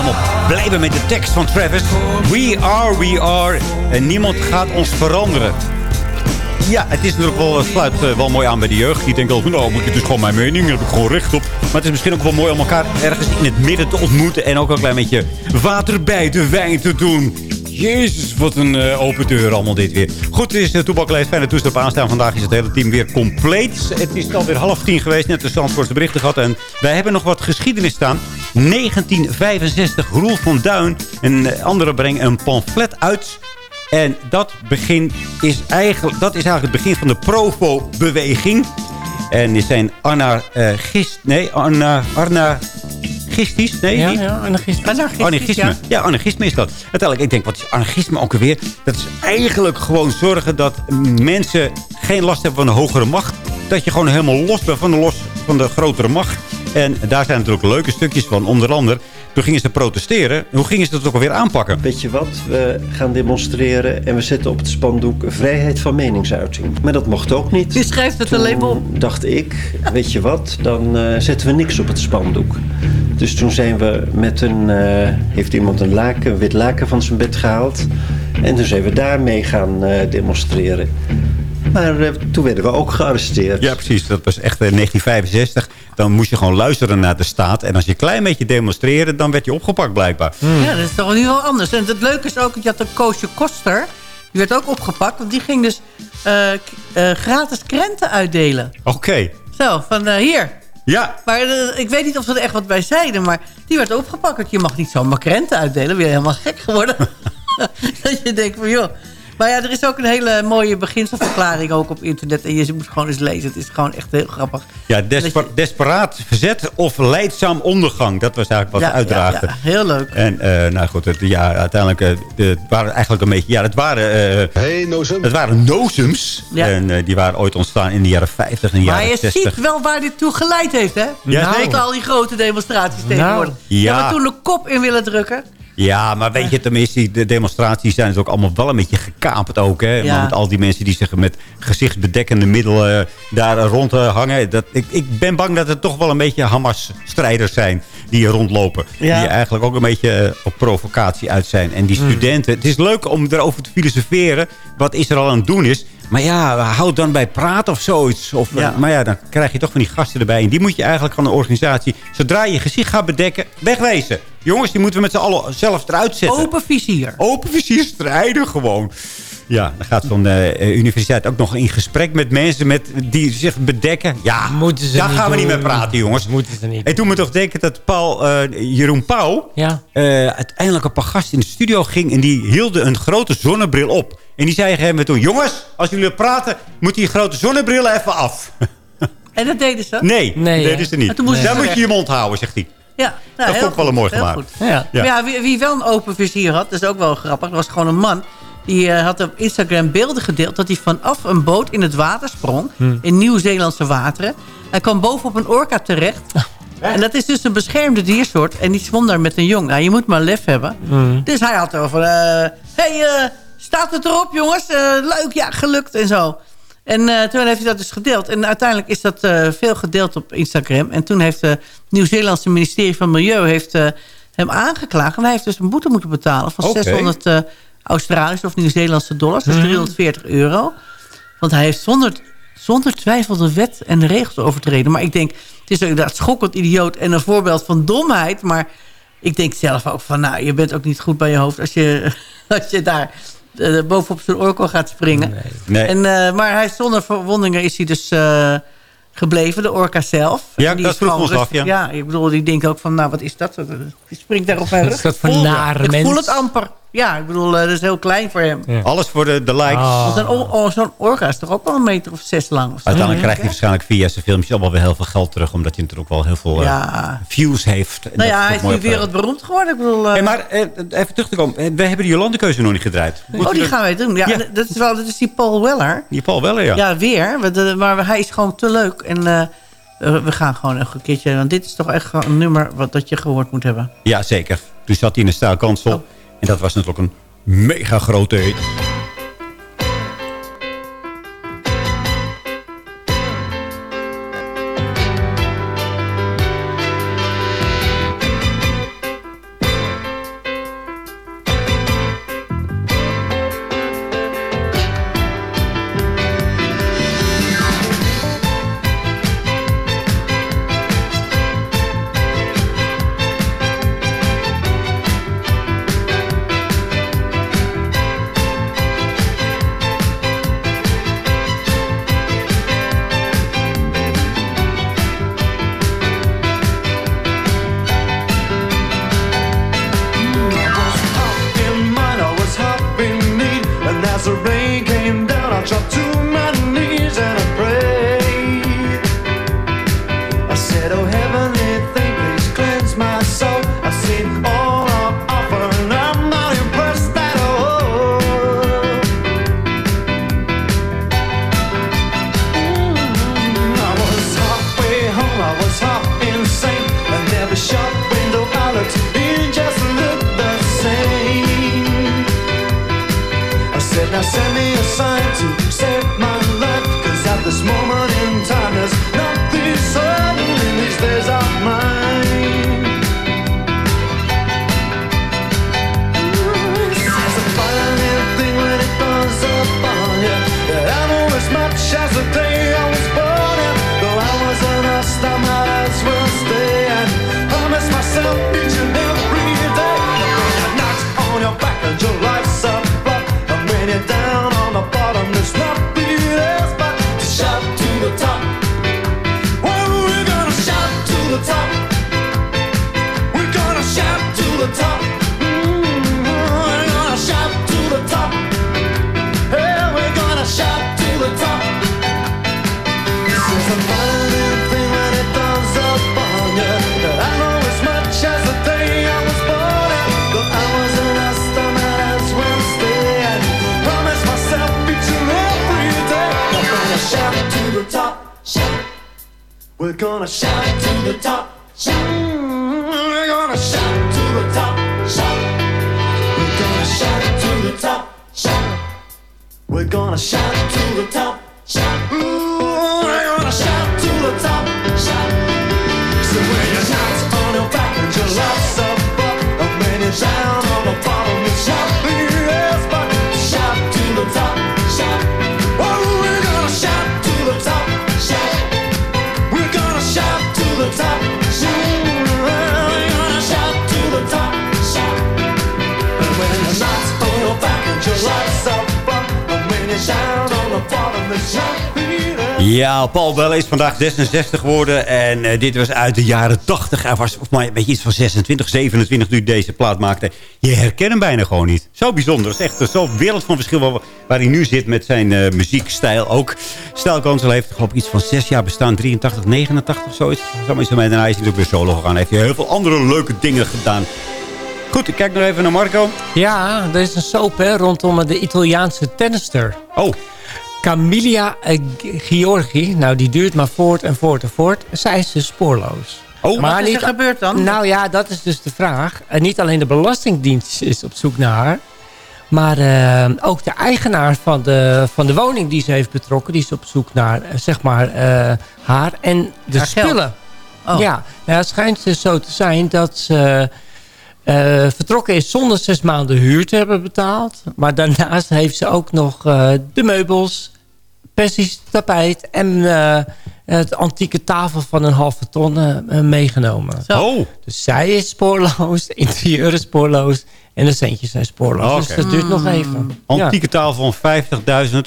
helemaal blij ben met de tekst van Travis. We are, we are. En niemand gaat ons veranderen. Ja, het is natuurlijk wel, het sluit eh, wel mooi aan bij de jeugd. Die denken nou, het is gewoon mijn mening. Daar heb ik gewoon recht op. Maar het is misschien ook wel mooi om elkaar ergens in het midden te ontmoeten. En ook een klein beetje water bij de wijn te doen. Jezus, wat een eh, open deur allemaal dit weer. Goed, het is de Toepak Fijne toestel op aanstaan. Vandaag is het hele team weer compleet. Het is alweer half tien geweest. Net de Zandvoortse berichten gehad. En wij hebben nog wat geschiedenis staan. 1965, Roel van Duin en eh, anderen brengen een pamflet uit... En dat, begin is eigenlijk, dat is eigenlijk het begin van de Provo-beweging. En die zijn anarchist... Nee, ana, anarchistisch? Nee, Ja, ja, anarchistisch. Anarchisme. ja. Ja. anarchisme is dat. Uiteindelijk, ik denk, wat is anarchisme ook alweer? Dat is eigenlijk gewoon zorgen dat mensen geen last hebben van de hogere macht. Dat je gewoon helemaal los bent van de, los, van de grotere macht. En daar zijn natuurlijk leuke stukjes van. Onder andere, toen gingen ze protesteren. Hoe gingen ze dat ook alweer aanpakken? Weet je wat? We gaan demonstreren en we zetten op het spandoek vrijheid van meningsuiting. Maar dat mocht ook niet. Je schrijft het alleen maar op. dacht ik, weet je wat? Dan eh, zetten we niks op het spandoek. Dus toen zijn we met een... eh, heeft iemand een laken, een wit laken van zijn bed gehaald. En toen zijn we daarmee gaan eh, demonstreren. Maar eh, toen werden we ook gearresteerd. Ja, precies. Dat was echt in 1965. Dan moest je gewoon luisteren naar de staat. En als je een klein beetje demonstreerde, dan werd je opgepakt blijkbaar. Ja, dat is toch nu wel anders. En het leuke is ook, je had een Koosje Koster. Die werd ook opgepakt. Want die ging dus eh, eh, gratis krenten uitdelen. Oké. Zo, van eh, hier. Ja. Maar eh, ik weet niet of ze er echt wat bij zeiden, maar die werd opgepakt. Want je mag niet zomaar krenten uitdelen. Ben je helemaal gek geworden? dat je denkt van, joh... Maar ja, er is ook een hele mooie beginselverklaring ook op internet. En je moet gewoon eens lezen. Het is gewoon echt heel grappig. Ja, desper, desperaat verzet of leidzaam ondergang. Dat was eigenlijk wat Ja, ze uitdraagden. ja, ja, heel leuk. En eh, nou goed, het, ja, uiteindelijk eh, de, het waren eigenlijk een beetje... Ja, het waren, eh het waren nozems. Ja. En eh, die waren ooit ontstaan in de jaren 50 en de Maar jaren je 60. ziet wel waar dit toe geleid heeft, hè? Ja, zeker. al die grote demonstraties tegenwoordig. Ja. Je hebt er toen de kop in willen drukken. Ja, maar weet je, tenminste, de demonstraties zijn het ook allemaal wel een beetje gekaperd ook. Hè? Ja. Want al die mensen die zich met gezichtsbedekkende middelen daar rond eh, hangen. Dat, ik, ik ben bang dat het toch wel een beetje Hamas-strijders zijn die hier rondlopen. Ja. Die eigenlijk ook een beetje eh, op provocatie uit zijn. En die Mm. studenten, het is leuk om erover te filosoferen wat Israël aan het doen is. Maar ja, houd dan bij praten of zoiets. Of, Ja. eh, maar ja, dan krijg je toch van die gasten erbij. En die moet je eigenlijk van de organisatie... zodra je je gezicht gaat bedekken, wegwezen. Jongens, die moeten we met z'n allen zelf eruit zetten. Open vizier. Open vizier strijden gewoon. Ja, dan gaat zo'n eh, universiteit ook nog in gesprek met mensen met, die zich bedekken. Ja, Moeten ze daar niet gaan we niet meer praten, jongens. Moeten ze niet. Het doet me toch denken dat Paul, eh, Jeroen Pauw... Ja. eh, uiteindelijk een paar gasten in de studio ging... en die hielden een grote zonnebril op. En die zei tegen hem toen... jongens, als jullie praten, moeten die grote zonnebrillen even af. En dat deden ze? Nee, Nee, dat deden ze En niet. toen moesten Daar moet je je mond houden, zegt hij. Ja, nou, Dat vond ik wel een mooi gemaakt. Ja. Maar ja, wie, wie wel een open vizier had, dat is ook wel grappig. Dat was gewoon een man. Die eh, had op Instagram beelden gedeeld dat hij vanaf een boot in het water sprong. Hmm. In Nieuw-Zeelandse wateren. Hij kwam bovenop een orka terecht. En dat is dus een beschermde diersoort. En die zwom daar met een jong. Nou, je moet maar lef hebben. Hmm. Dus hij had over... Hé, hey, eh, staat het erop jongens? Eh, leuk, ja, gelukt en zo. En eh, toen heeft hij dat dus gedeeld. En uiteindelijk is dat eh, veel gedeeld op Instagram. En toen heeft het Nieuw-Zeelandse ministerie van Milieu... Heeft, eh, hem aangeklaagd. En hij heeft dus een boete moeten betalen... van Oké. 600 eh, Australische of Nieuw-Zeelandse dollars. Dus Mhm. 340 euro. Want hij heeft zonder, zonder twijfel de wet en de regels overtreden. Maar ik denk, het is inderdaad schokkend idioot... en een voorbeeld van domheid. Maar ik denk zelf ook van... nou, je bent ook niet goed bij je hoofd... als je, als je daar eh, bovenop zo'n orkel gaat springen. Nee. En, eh, maar hij, zonder verwondingen is hij dus eh, gebleven, de orka zelf. Ja, die dat is vroeg ons af, ja. ik bedoel, die denkt ook van, nou, wat is dat? Die springt daar op mijn rug. is dat voor nare Ik voel het amper. Ja, ik bedoel, eh, dat is heel klein voor hem. Alles voor de, de likes. Ah. Want een o- o- zo'n orka is toch ook wel een meter of zes lang? Of zo? Uiteindelijk krijgt hij waarschijnlijk via zijn filmpjes allemaal weer heel veel geld terug. Omdat hij natuurlijk ook wel heel veel eh, views heeft. Nou ja, hij is nu eh, wereldberoemd geworden. Ik bedoel, eh, Hey, maar even terug te komen. We hebben de Jolandekeuze nog niet gedraaid. oh, die gaan wij doen. Ja, Ja. Dat, is wel, dat is die Paul Weller. Die Paul Weller, ja. Ja, weer. We- de- Maar hij is gewoon te leuk. En we gaan gewoon nog een keertje... Want dit is toch echt gewoon een nummer wat dat je gehoord moet hebben. Ja, zeker. Toen zat hij in de staalkansel. En dat was natuurlijk een mega grote hit. Gonna shout to the top. Shout. We're gonna shout to the top. Shout. We're gonna shout to the top. Shout. We're gonna shout to the top. Shout. Ooh, Ja, Paul Bell is vandaag 66 geworden. En eh, dit was uit de jaren 80. Hij was mij een beetje iets van 26, 27 toen hij deze plaat maakte. Je herkent hem bijna gewoon niet. Zo bijzonder. Is echt zo'n wereld van verschil waar, hij nu zit met zijn eh, muziekstijl ook. Stijlkansel heeft geloof iets van 6 jaar bestaan. 83, 89, zoiets. Zo is hij mee. En hij is natuurlijk weer solo gegaan. Hij heeft heel veel andere leuke dingen gedaan. Goed, ik kijk nog even naar Marco. Ja, er is een soap hè, rondom de Italiaanse tennister. Oh. Camilla eh, Giorgi. Nou, die duurt maar voort en voort en voort. Zij is dus spoorloos. Oh, wat is er gebeurd dan? Nou ja, dat is dus de vraag. En niet alleen de Belastingdienst is op zoek naar haar. Maar eh, ook de eigenaar van de, van de woning die ze heeft betrokken... die is op zoek naar, eh, zeg maar, eh, haar en de Haar spullen. Oh. Ja, nou, het schijnt dus zo te zijn dat ze eh, vertrokken is zonder zes maanden huur te hebben betaald. Maar daarnaast heeft ze ook nog eh, de meubels, persisch tapijt en eh, het antieke tafel van een halve ton meegenomen. Oh. Dus zij is spoorloos, de interieur is spoorloos en de centjes zijn spoorloos. Oké. Dus dat duurt nog even. Antieke tafel van 50.000.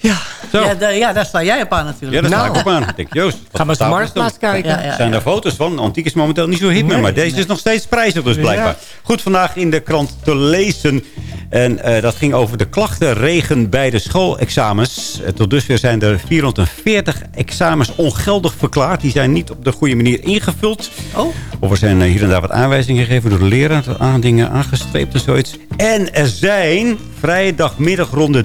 Ja. Zo. Ja, ja, daar sta jij op aan natuurlijk. Ja, daar sta Nou. ik op aan. Ik denk, Joost, wat Ga maar eens de marktplaats kijken. Ja, ja, Zijn er foto's van? Antiek is momenteel niet zo hip meer, Nee, maar deze nee. is nog steeds prijzig dus blijkbaar. Ja. Goed, vandaag in de krant te lezen. En eh, dat ging over de klachtenregen bij de schoolexamens. Eh, tot dusver zijn er 440 examens ongeldig verklaard. Die zijn niet op de goede manier ingevuld. Oh. Of er zijn eh, hier en daar wat aanwijzingen gegeven door de leraar. Aan dingen aangestreept of zoiets. En er zijn vrijdagmiddag rond de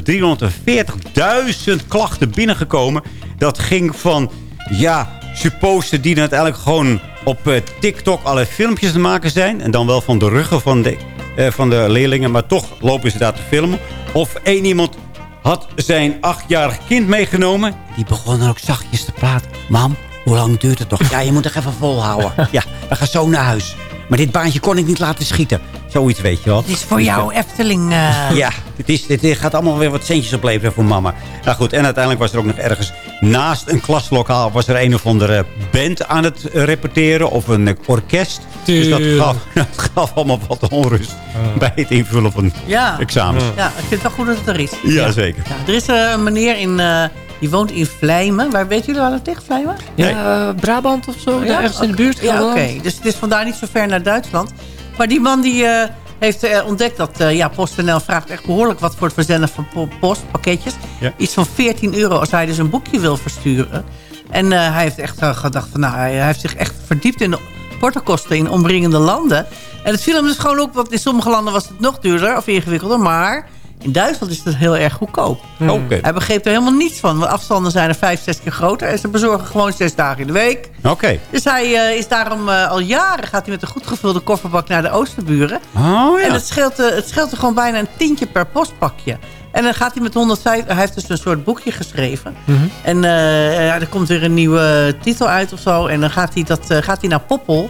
340.000 klachten binnengekomen. Dat ging van, ja, supposten die uiteindelijk gewoon op TikTok allerlei filmpjes te maken zijn. En dan wel van de ruggen van de, van de leerlingen. Maar toch lopen ze daar te filmen. Of één iemand had zijn achtjarig kind meegenomen. Die begon dan ook zachtjes te praten. Mam, hoe lang duurt het nog? Ja, je moet toch even volhouden. Ja, we gaan zo naar huis. Maar dit baantje kon ik niet laten schieten. Zoiets weet je wel. Het is voor jou Efteling. eh, Ja, dit, is, dit gaat allemaal weer wat centjes opleveren voor mama. Nou goed, en uiteindelijk was er ook nog ergens naast een klaslokaal... was er een of andere band aan het eh, repeteren of een eh, orkest. Dus dat gaf, dat gaf allemaal wat onrust bij het invullen van Ja. examens. Ja, ik vind het wel goed dat het er is. Ja, zeker. Ja, er is eh, een meneer in, eh, die woont in Vlijmen. Waar weet jullie waar het ligt, Vlijmen? Ja, eh, Brabant of zo, daar ergens in de buurt. Ja, oké. Dus het is vandaar niet zo ver naar Duitsland. Maar die man die eh, heeft eh, ontdekt dat eh, ja, PostNL vraagt echt behoorlijk wat voor het verzenden van po- postpakketjes. Ja. Iets van 14 euro als hij dus een boekje wil versturen. En hij heeft echt gedacht van, nou, hij heeft zich echt verdiept in de portokosten in omringende landen. En het viel hem dus gewoon op, want in sommige landen was het nog duurder of ingewikkelder. Maar in Duitsland is het heel erg goedkoop. Oké. Hij begreep er helemaal niets van. Want afstanden zijn er vijf, zes keer groter. En ze bezorgen gewoon zes dagen in de week. Oké. Dus hij eh, is daarom eh, al jaren gaat hij met een goed gevulde kofferbak naar de Oosterburen. Oh ja. En het scheelt, eh, het scheelt er gewoon bijna een tientje per postpakje. En dan gaat hij met 105... Hij heeft dus een soort boekje geschreven. En eh, ja, er komt weer een nieuwe titel uit of zo. En dan gaat hij, dat, eh, gaat hij naar Poppel.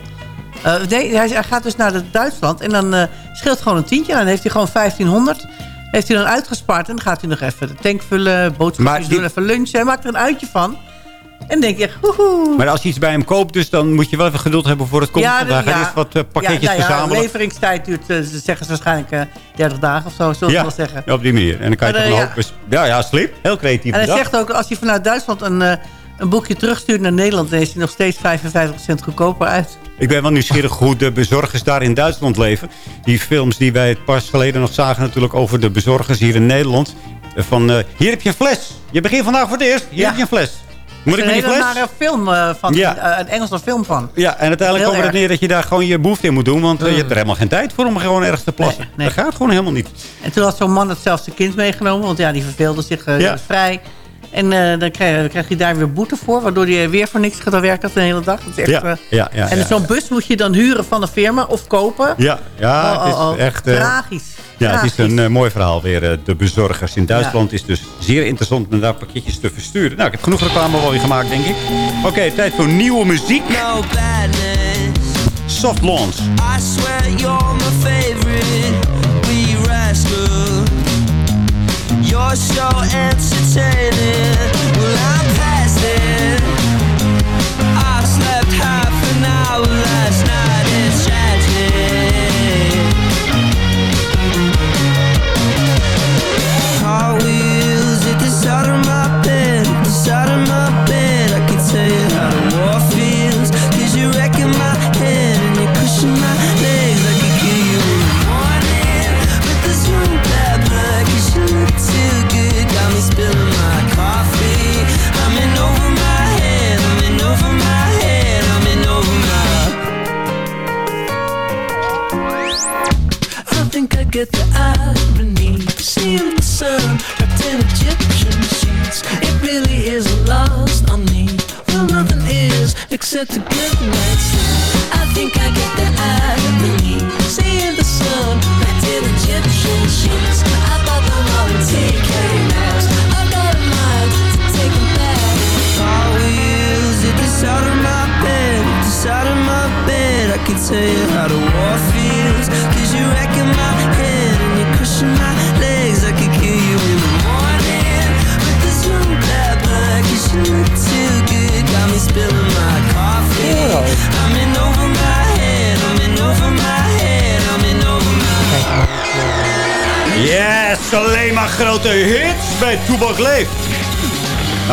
Eh, nee, hij, hij gaat dus naar Duitsland. En dan eh, scheelt gewoon een tientje. En dan heeft hij gewoon 1500. Heeft hij dan uitgespaard. En dan gaat hij nog even de tank vullen. Boodschapjes die- doen, even lunchen. Hij maakt er een uitje van. En denk je, hoehoe. Maar als je iets bij hem koopt, dus dan moet je wel even geduld hebben voor het komt. Ja, Ja, de- gaat ja. eerst wat eh, pakketjes ja, nou ja, verzamelen. leveringstijd duurt, eh, ze zeggen ze waarschijnlijk eh 30 dagen of zo, zullen we ja, wel zeggen. ja, op die manier. En dan kan je toch eh, een ja. Ja, ja, slim. Heel creatief. En hij zegt ook, als hij vanuit Duitsland een, eh, een boekje terugstuurt naar Nederland... dan is hij nog steeds 55 cent goedkoper uit. Ik ben wel nieuwsgierig hoe de bezorgers daar in Duitsland leven. Die films die wij pas geleden nog zagen natuurlijk over de bezorgers hier in Nederland. Van, eh, hier heb je een fles. Je begint vandaag voor het eerst. Hier Ja. heb je een fles. Moet ik een fles? hele nare film eh, van, Ja. eh, een Engelse film van. Ja, en uiteindelijk komt het neer dat je daar gewoon je behoefte in moet doen. Want je hebt er helemaal geen tijd voor om gewoon ergens te plassen. nee. Dat gaat gewoon helemaal niet. En toen had zo'n man het zelfs zijn kind meegenomen, want ja, die verveelde zich Ja. vrij. En eh, dan krijg, dan krijg je daar weer boete voor. Waardoor je weer voor niks gaat werken de hele dag. Dat is echt, Ja, eh, ja, ja, en ja. zo'n bus moet je dan huren van de firma of kopen. Ja, ja Oh, het is oh, oh. echt... eh, Tragisch. Ja, het is een mooi verhaal weer. de bezorgers in Duitsland is dus zeer interessant om daar pakketjes te versturen. Nou, ik heb genoeg reclame al gemaakt, denk ik. Oké, tijd voor nieuwe muziek. No. Soft Lawns. I swear you're my favorite So entertaining. Well, I'm past it. I slept half an hour last night.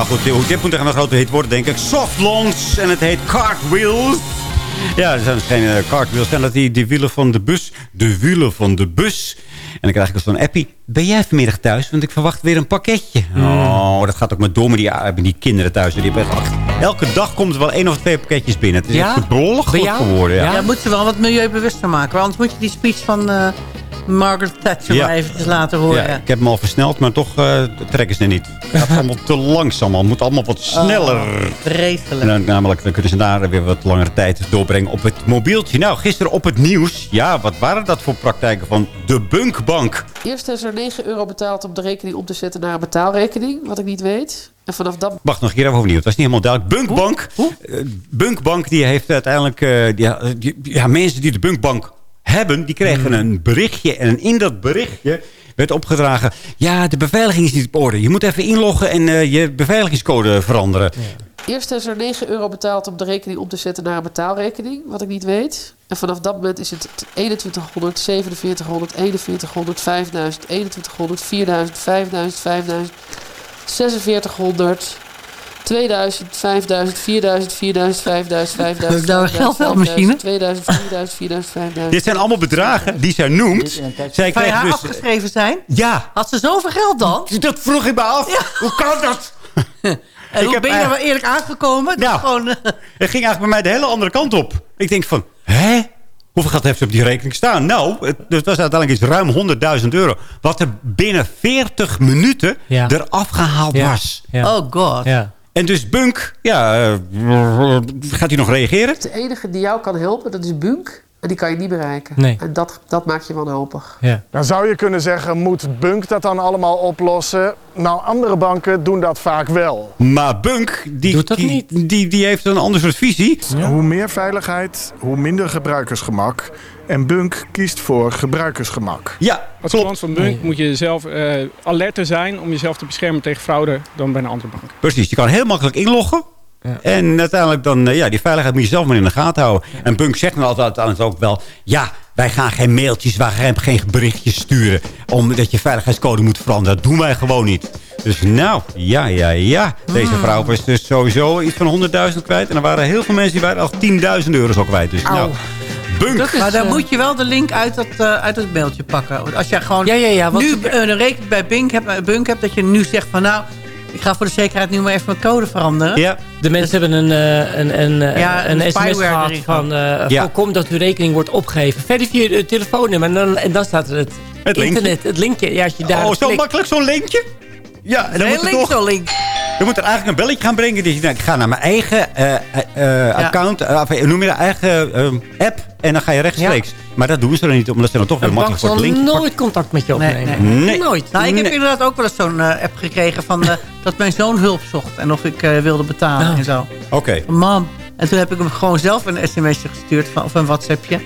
Nou goed, hoe dit moet echt een grote hit worden, denk ik. Soft Launch en het heet Cartwheels. Ja, er zijn dus geen eh, cartwheels. Zijn dat die, die wielen van de bus? De wielen van de bus. En dan krijg ik zo'n appie. Ben jij vanmiddag thuis? Want ik verwacht weer een pakketje. Oh, dat gaat ook maar door met die, ah, met die kinderen thuis. Die hebben echt- elke dag komt er wel één of twee pakketjes binnen. Het is Ja? echt belachelijk geworden. Ja. Ja, moeten ze wel wat milieubewuster maken. Want anders moet je die speech van eh, Margaret Thatcher Ja. maar eventjes laten horen. Ja, ik heb hem al versneld, maar toch eh, trekken ze er niet. Het gaat allemaal te langzaam. Het moet allemaal wat sneller. Oh, vreselijk. En dan, namelijk, dan kunnen ze daar weer wat langere tijd doorbrengen op het mobieltje. Nou, gisteren op het nieuws. Ja, wat waren dat voor praktijken van de Bunkbank? Eerst is er 9 euro betaald om de rekening om te zetten naar een betaalrekening, wat ik niet weet. En vanaf dat Wacht nog een keer even overnieuw. Het was niet helemaal duidelijk. Bunkbank. eh, Bunkbank die heeft uiteindelijk... eh, die, die- ja, mensen die de Bunkbank hebben... die kregen een berichtje. En in dat berichtje werd opgedragen... ja, de beveiliging is niet op orde. Je moet even inloggen en eh, je beveiligingscode veranderen. Eerst is er 9 euro betaald om de rekening om te zetten naar een betaalrekening, wat ik niet weet. En vanaf dat moment is het 2100, 4700, 4100, 5000, 2100, 4000, 5000, 5000, 4600, 2000, 5000, 4000, 4000, 5000, 5000, Heb ik nou een 5000, geldtelmachine? 2000, 4000, 4000, 5000. Dit zijn allemaal bedragen die zij noemt. Zij kreeg haar dus... afgeschreven zijn? Ja. Had ze zoveel geld dan? Dat vroeg ik me af. Hoe kan dat? En hoe heb ben je daar wel eigenlijk- eerlijk aangekomen? Nou. gewoon, eh, Het ging eigenlijk bij mij de hele andere kant op. Ik denk van, hè? Hoeveel geld heeft ze op die rekening staan? Nou, het, het was uiteindelijk iets ruim 100.000 euro. Wat er binnen 40 minuten Ja. eraf gehaald Ja. was. Ja. Oh god. Ja. En dus Bunk, ja, eh, gaat hij nog reageren? De enige die jou kan helpen, dat is Bunk. En die kan je niet bereiken. Nee. En dat, dat maakt je wanhopig. Ja. Dan zou je kunnen zeggen, moet Bunk dat dan allemaal oplossen? Nou, andere banken doen dat vaak wel. Maar Bunk, die, die, Die, die heeft een ander soort visie. Hoe meer veiligheid, hoe minder gebruikersgemak. En Bunk kiest voor gebruikersgemak. Ja, Als klant van Bunk moet je zelf eh, alerter zijn om jezelf te beschermen tegen fraude dan bij een andere bank. Precies, je kan heel makkelijk inloggen. En uiteindelijk dan, eh, ja, die veiligheid moet je zelf maar in de gaten houden. En Bunk zegt dan altijd uiteindelijk ook wel... ja, wij gaan geen mailtjes, wij gaan geen berichtjes sturen... omdat je veiligheidscode moet veranderen. Dat doen wij gewoon niet. Dus nou, ja, ja, ja. Deze vrouw was dus sowieso iets van 100.000 kwijt. En er waren heel veel mensen die waren al 10.000 euro's al kwijt. Dus nou, Bunk. maar dan moet je wel de link uit, dat, eh, uit het mailtje pakken. Als jij gewoon Ja, ja, ja, want- nu eh, een rekening bij Bunk hebt, eh, Bunk hebt... dat je nu zegt van nou, ik ga voor de zekerheid nu maar even mijn code veranderen. Ja. De mensen hebben een, eh, een, een, eh, Ja, een een sms spyware gehad van... eh Ja. voorkom dat uw rekening wordt opgegeven. Verifieer het telefoonnummer. En dan, en dan staat er het, Het linkje. internet, het linkje. Ja, als je daar Oh, zo klikt. makkelijk zo'n linkje? Ja, en dan Heel moet het link toch... zo link. Je moet er eigenlijk een belletje gaan brengen. Dus ik ga naar mijn eigen eh, eh, eh, account. eh, noem je dat? Eigen app. En dan ga je rechtstreeks. Maar dat doen ze dan niet. Omdat ze dan toch weer makkelijk voor het link nooit contact met je Nee, opnemen. Nee. Nooit. Nou, ik heb Nee. inderdaad ook wel eens zo'n app gekregen van dat mijn zoon hulp zocht. En of ik wilde betalen Ah. en zo. Oké. Mam. En toen heb ik hem gewoon zelf een sms'je gestuurd van, of een whatsappje.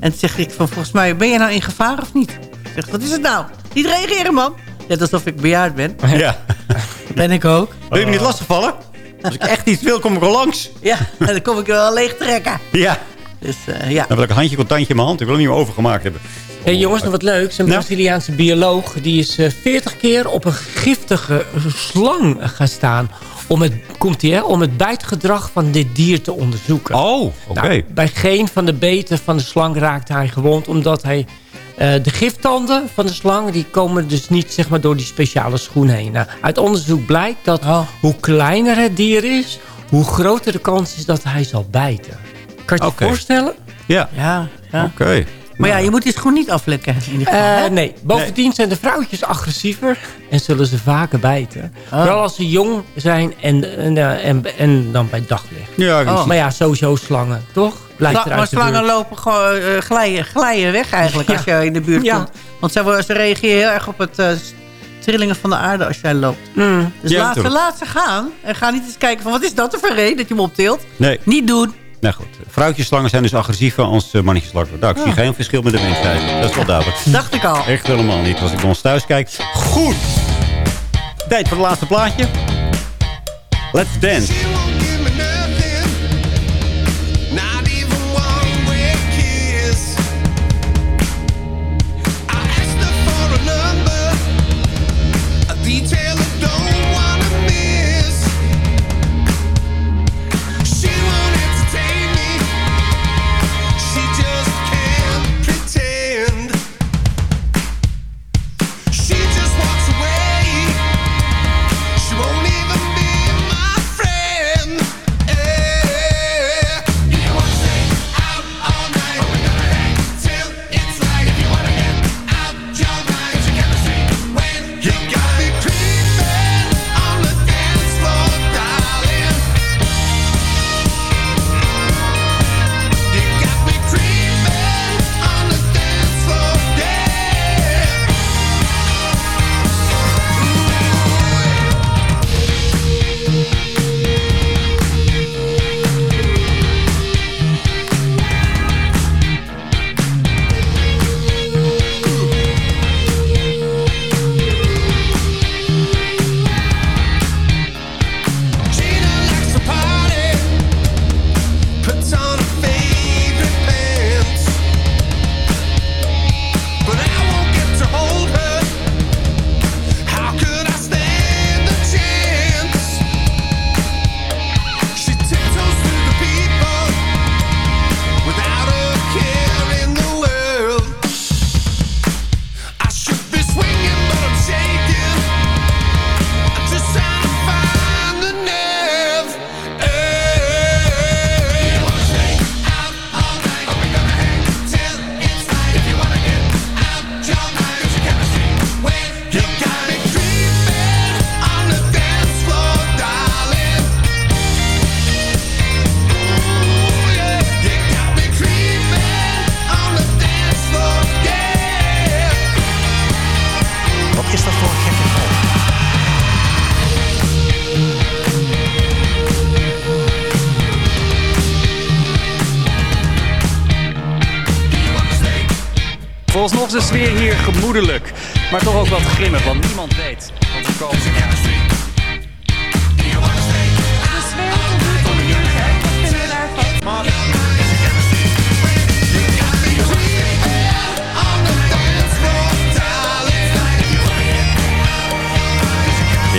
En toen zeg ik van, volgens mij, ben je nou in gevaar of niet? Ik zeg, wat is het nou? Niet reageren, man. Net alsof ik bejaard ben. Ja. Ben ik ook. Wil je me niet lastigvallen? Als ik echt iets wil, kom ik al langs. Ja, en dan kom ik wel leeg trekken. Ja. Dus eh, ja. Dan wil ik een handje contantje in mijn hand. Ik wil hem niet meer overgemaakt hebben. Hey, jongens, nog wat leuks. Een Braziliaanse bioloog die is eh, 40 keer op een giftige slang gaan staan. Om het, komt hè, om het bijtgedrag van dit dier te onderzoeken. Oh, oké. Nou, bij geen van de beten van de slang raakte hij gewond. Omdat hij eh, de giftanden van de slang... die komen dus niet zeg maar, door die speciale schoen heen. Nou, uit onderzoek blijkt dat hoe kleiner het dier is... hoe groter de kans is dat hij zal bijten. Kan je je voorstellen? Ja. Ja, ja. Oké. Maar ja, je moet die schoen niet aflekken. In ieder geval, Eh, nee, bovendien zijn de vrouwtjes agressiever en zullen ze vaker bijten. Vooral als ze jong zijn en, en, en, en dan bij daglicht. Ja, Oh, Maar ja, sowieso slangen, toch? Blijkt Sla- maar slangen lopen gewoon eh, glijden, glijden weg eigenlijk als je in de buurt Ja. komt. Want ze, ze reageren heel erg op het eh, trillingen van de aarde als jij loopt. Mm. Dus Ja, laat, ze, natuurlijk. laat ze gaan. En ga niet eens kijken van wat is dat er voor reden dat je hem optilt. Nee. Niet doen. Nou goed. Vrouwtjesslangen zijn dus agressiever als uh, mannetjesslangen. Nou, ik zie geen verschil met de mensheid. Dat is wel duidelijk. Dacht ik al. Echt helemaal niet. Als ik bij ons thuis kijk. Goed. Tijd voor het laatste plaatje. Let's dance. Sfeer hier gemoedelijk, maar toch ook wat grimmig, want niemand weet wat er komende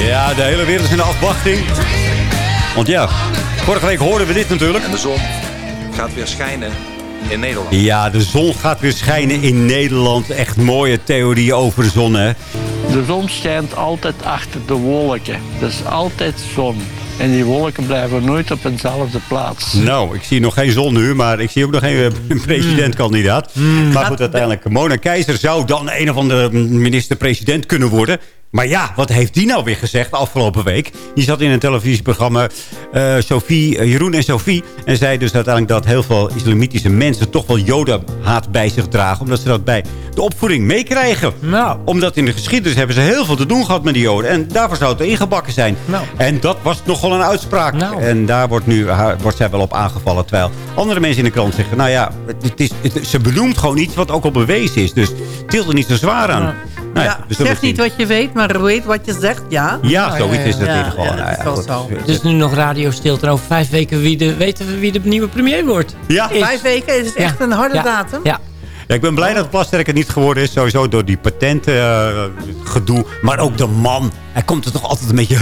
Ja, de hele wereld is in de afwachting. Want ja, vorige week hoorden we dit natuurlijk. En de zon gaat weer schijnen in Nederland. Ja, de zon gaat weer schijnen in Nederland. Echt mooie theorieën over de zon, hè? De zon schijnt altijd achter de wolken. Dus altijd zon. En die wolken blijven nooit op eenzelfde plaats. Nou, ik zie nog geen zon nu, maar ik zie ook nog geen eh, presidentkandidaat. Maar goed, uiteindelijk, Mona Keizer zou dan een of andere minister-president kunnen worden. Maar ja, wat heeft die nou weer gezegd afgelopen week? Die zat in een televisieprogramma eh, Sophie, eh, Jeroen en Sophie. En zei dus uiteindelijk dat heel veel islamitische mensen toch wel jodenhaat bij zich dragen. Omdat ze dat bij de opvoeding meekrijgen. Nou. Omdat in de geschiedenis hebben ze heel veel te doen gehad met die joden. En daarvoor zou het ingebakken zijn. Nou. En dat was nogal een uitspraak. Nou. En daar wordt, nu, haar- wordt zij wel op aangevallen. Terwijl andere mensen in de krant zeggen... Nou ja, het is, het- ze benoemt gewoon iets wat ook al bewezen is. Dus tilt er niet zo zwaar aan. Ja. Nou ja, Ja, we zullen zeg het niet zien. wat je weet, maar weet wat je zegt, ja. Ja, zoiets is het in Ja, ieder geval. ja, Nou dat is. Dus nu nog radiostilte. En over vijf weken wie de, weten we wie de nieuwe premier wordt. Ja. Is- Vijf weken is echt een harde Ja. datum. Ja. Ja, ik ben blij dat Plasterk het niet geworden is. Sowieso door die patenten eh, gedoe. Maar ook de man. Hij komt er toch altijd een beetje...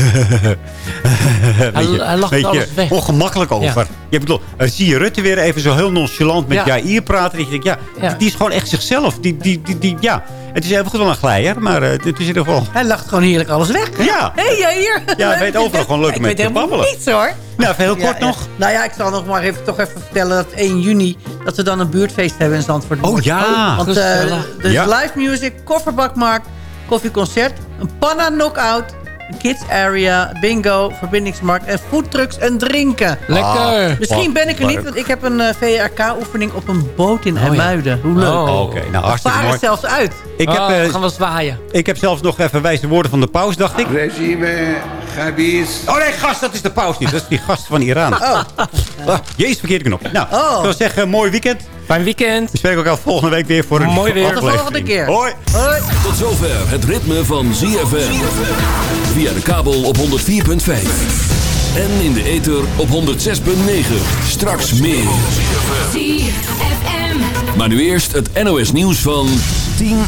beetje, hij lacht beetje alles weg. ongemakkelijk over. Ja. Je bedoel, dan zie je Rutte weer even zo heel nonchalant met Ja. Jair praten. En je denkt, ja, Ja. die is gewoon echt zichzelf. Die, die, die, die, ja. Het is even goed wel een glijer, maar eh, het is in ieder geval... Hij lacht gewoon heerlijk alles weg. hè? Ja. Hé, hey, hier. Ja, hij weet overal gewoon leuk Ik mee weet te helemaal babbelen. niets hoor. Nou, even heel Ja, kort ja. nog. Nou ja, ik zal nog maar even, toch even vertellen dat 1 juni... dat we dan een buurtfeest hebben in Zandvoort. Oh, ja. Want eh, Gezellig. dus Ja. live music, kofferbakmarkt, koffieconcert... een panna knockout, kids area, bingo, verbindingsmarkt... en foodtrucks en drinken. Lekker. Ah. Misschien ben ik er niet, want ik heb een eh, VRK-oefening op een boot in Oh, ja. IJmuiden. Hoe leuk. Oh. Oké, nou hartstikke mooi. het zelfs uit. Ik heb, Oh, gaan we zwaaien. ik heb zelfs nog even wijze woorden van de paus, dacht ik. Regime Gabis. Oh nee, gast, dat is de paus niet. Dat is die gast van Iran. Oh. Ah, jezus, verkeerde knop. Nou, Oh. ik wil zeggen, mooi weekend. Fijn weekend. We spreken elkaar volgende week weer voor een Mooi weer. Tot de volgende keer. Hoi. Hoi. Tot zover het ritme van ZFM. Via de kabel op 104.5. En in de ether op 106.9. Straks meer. Maar nu eerst het NOS nieuws van 10 uur.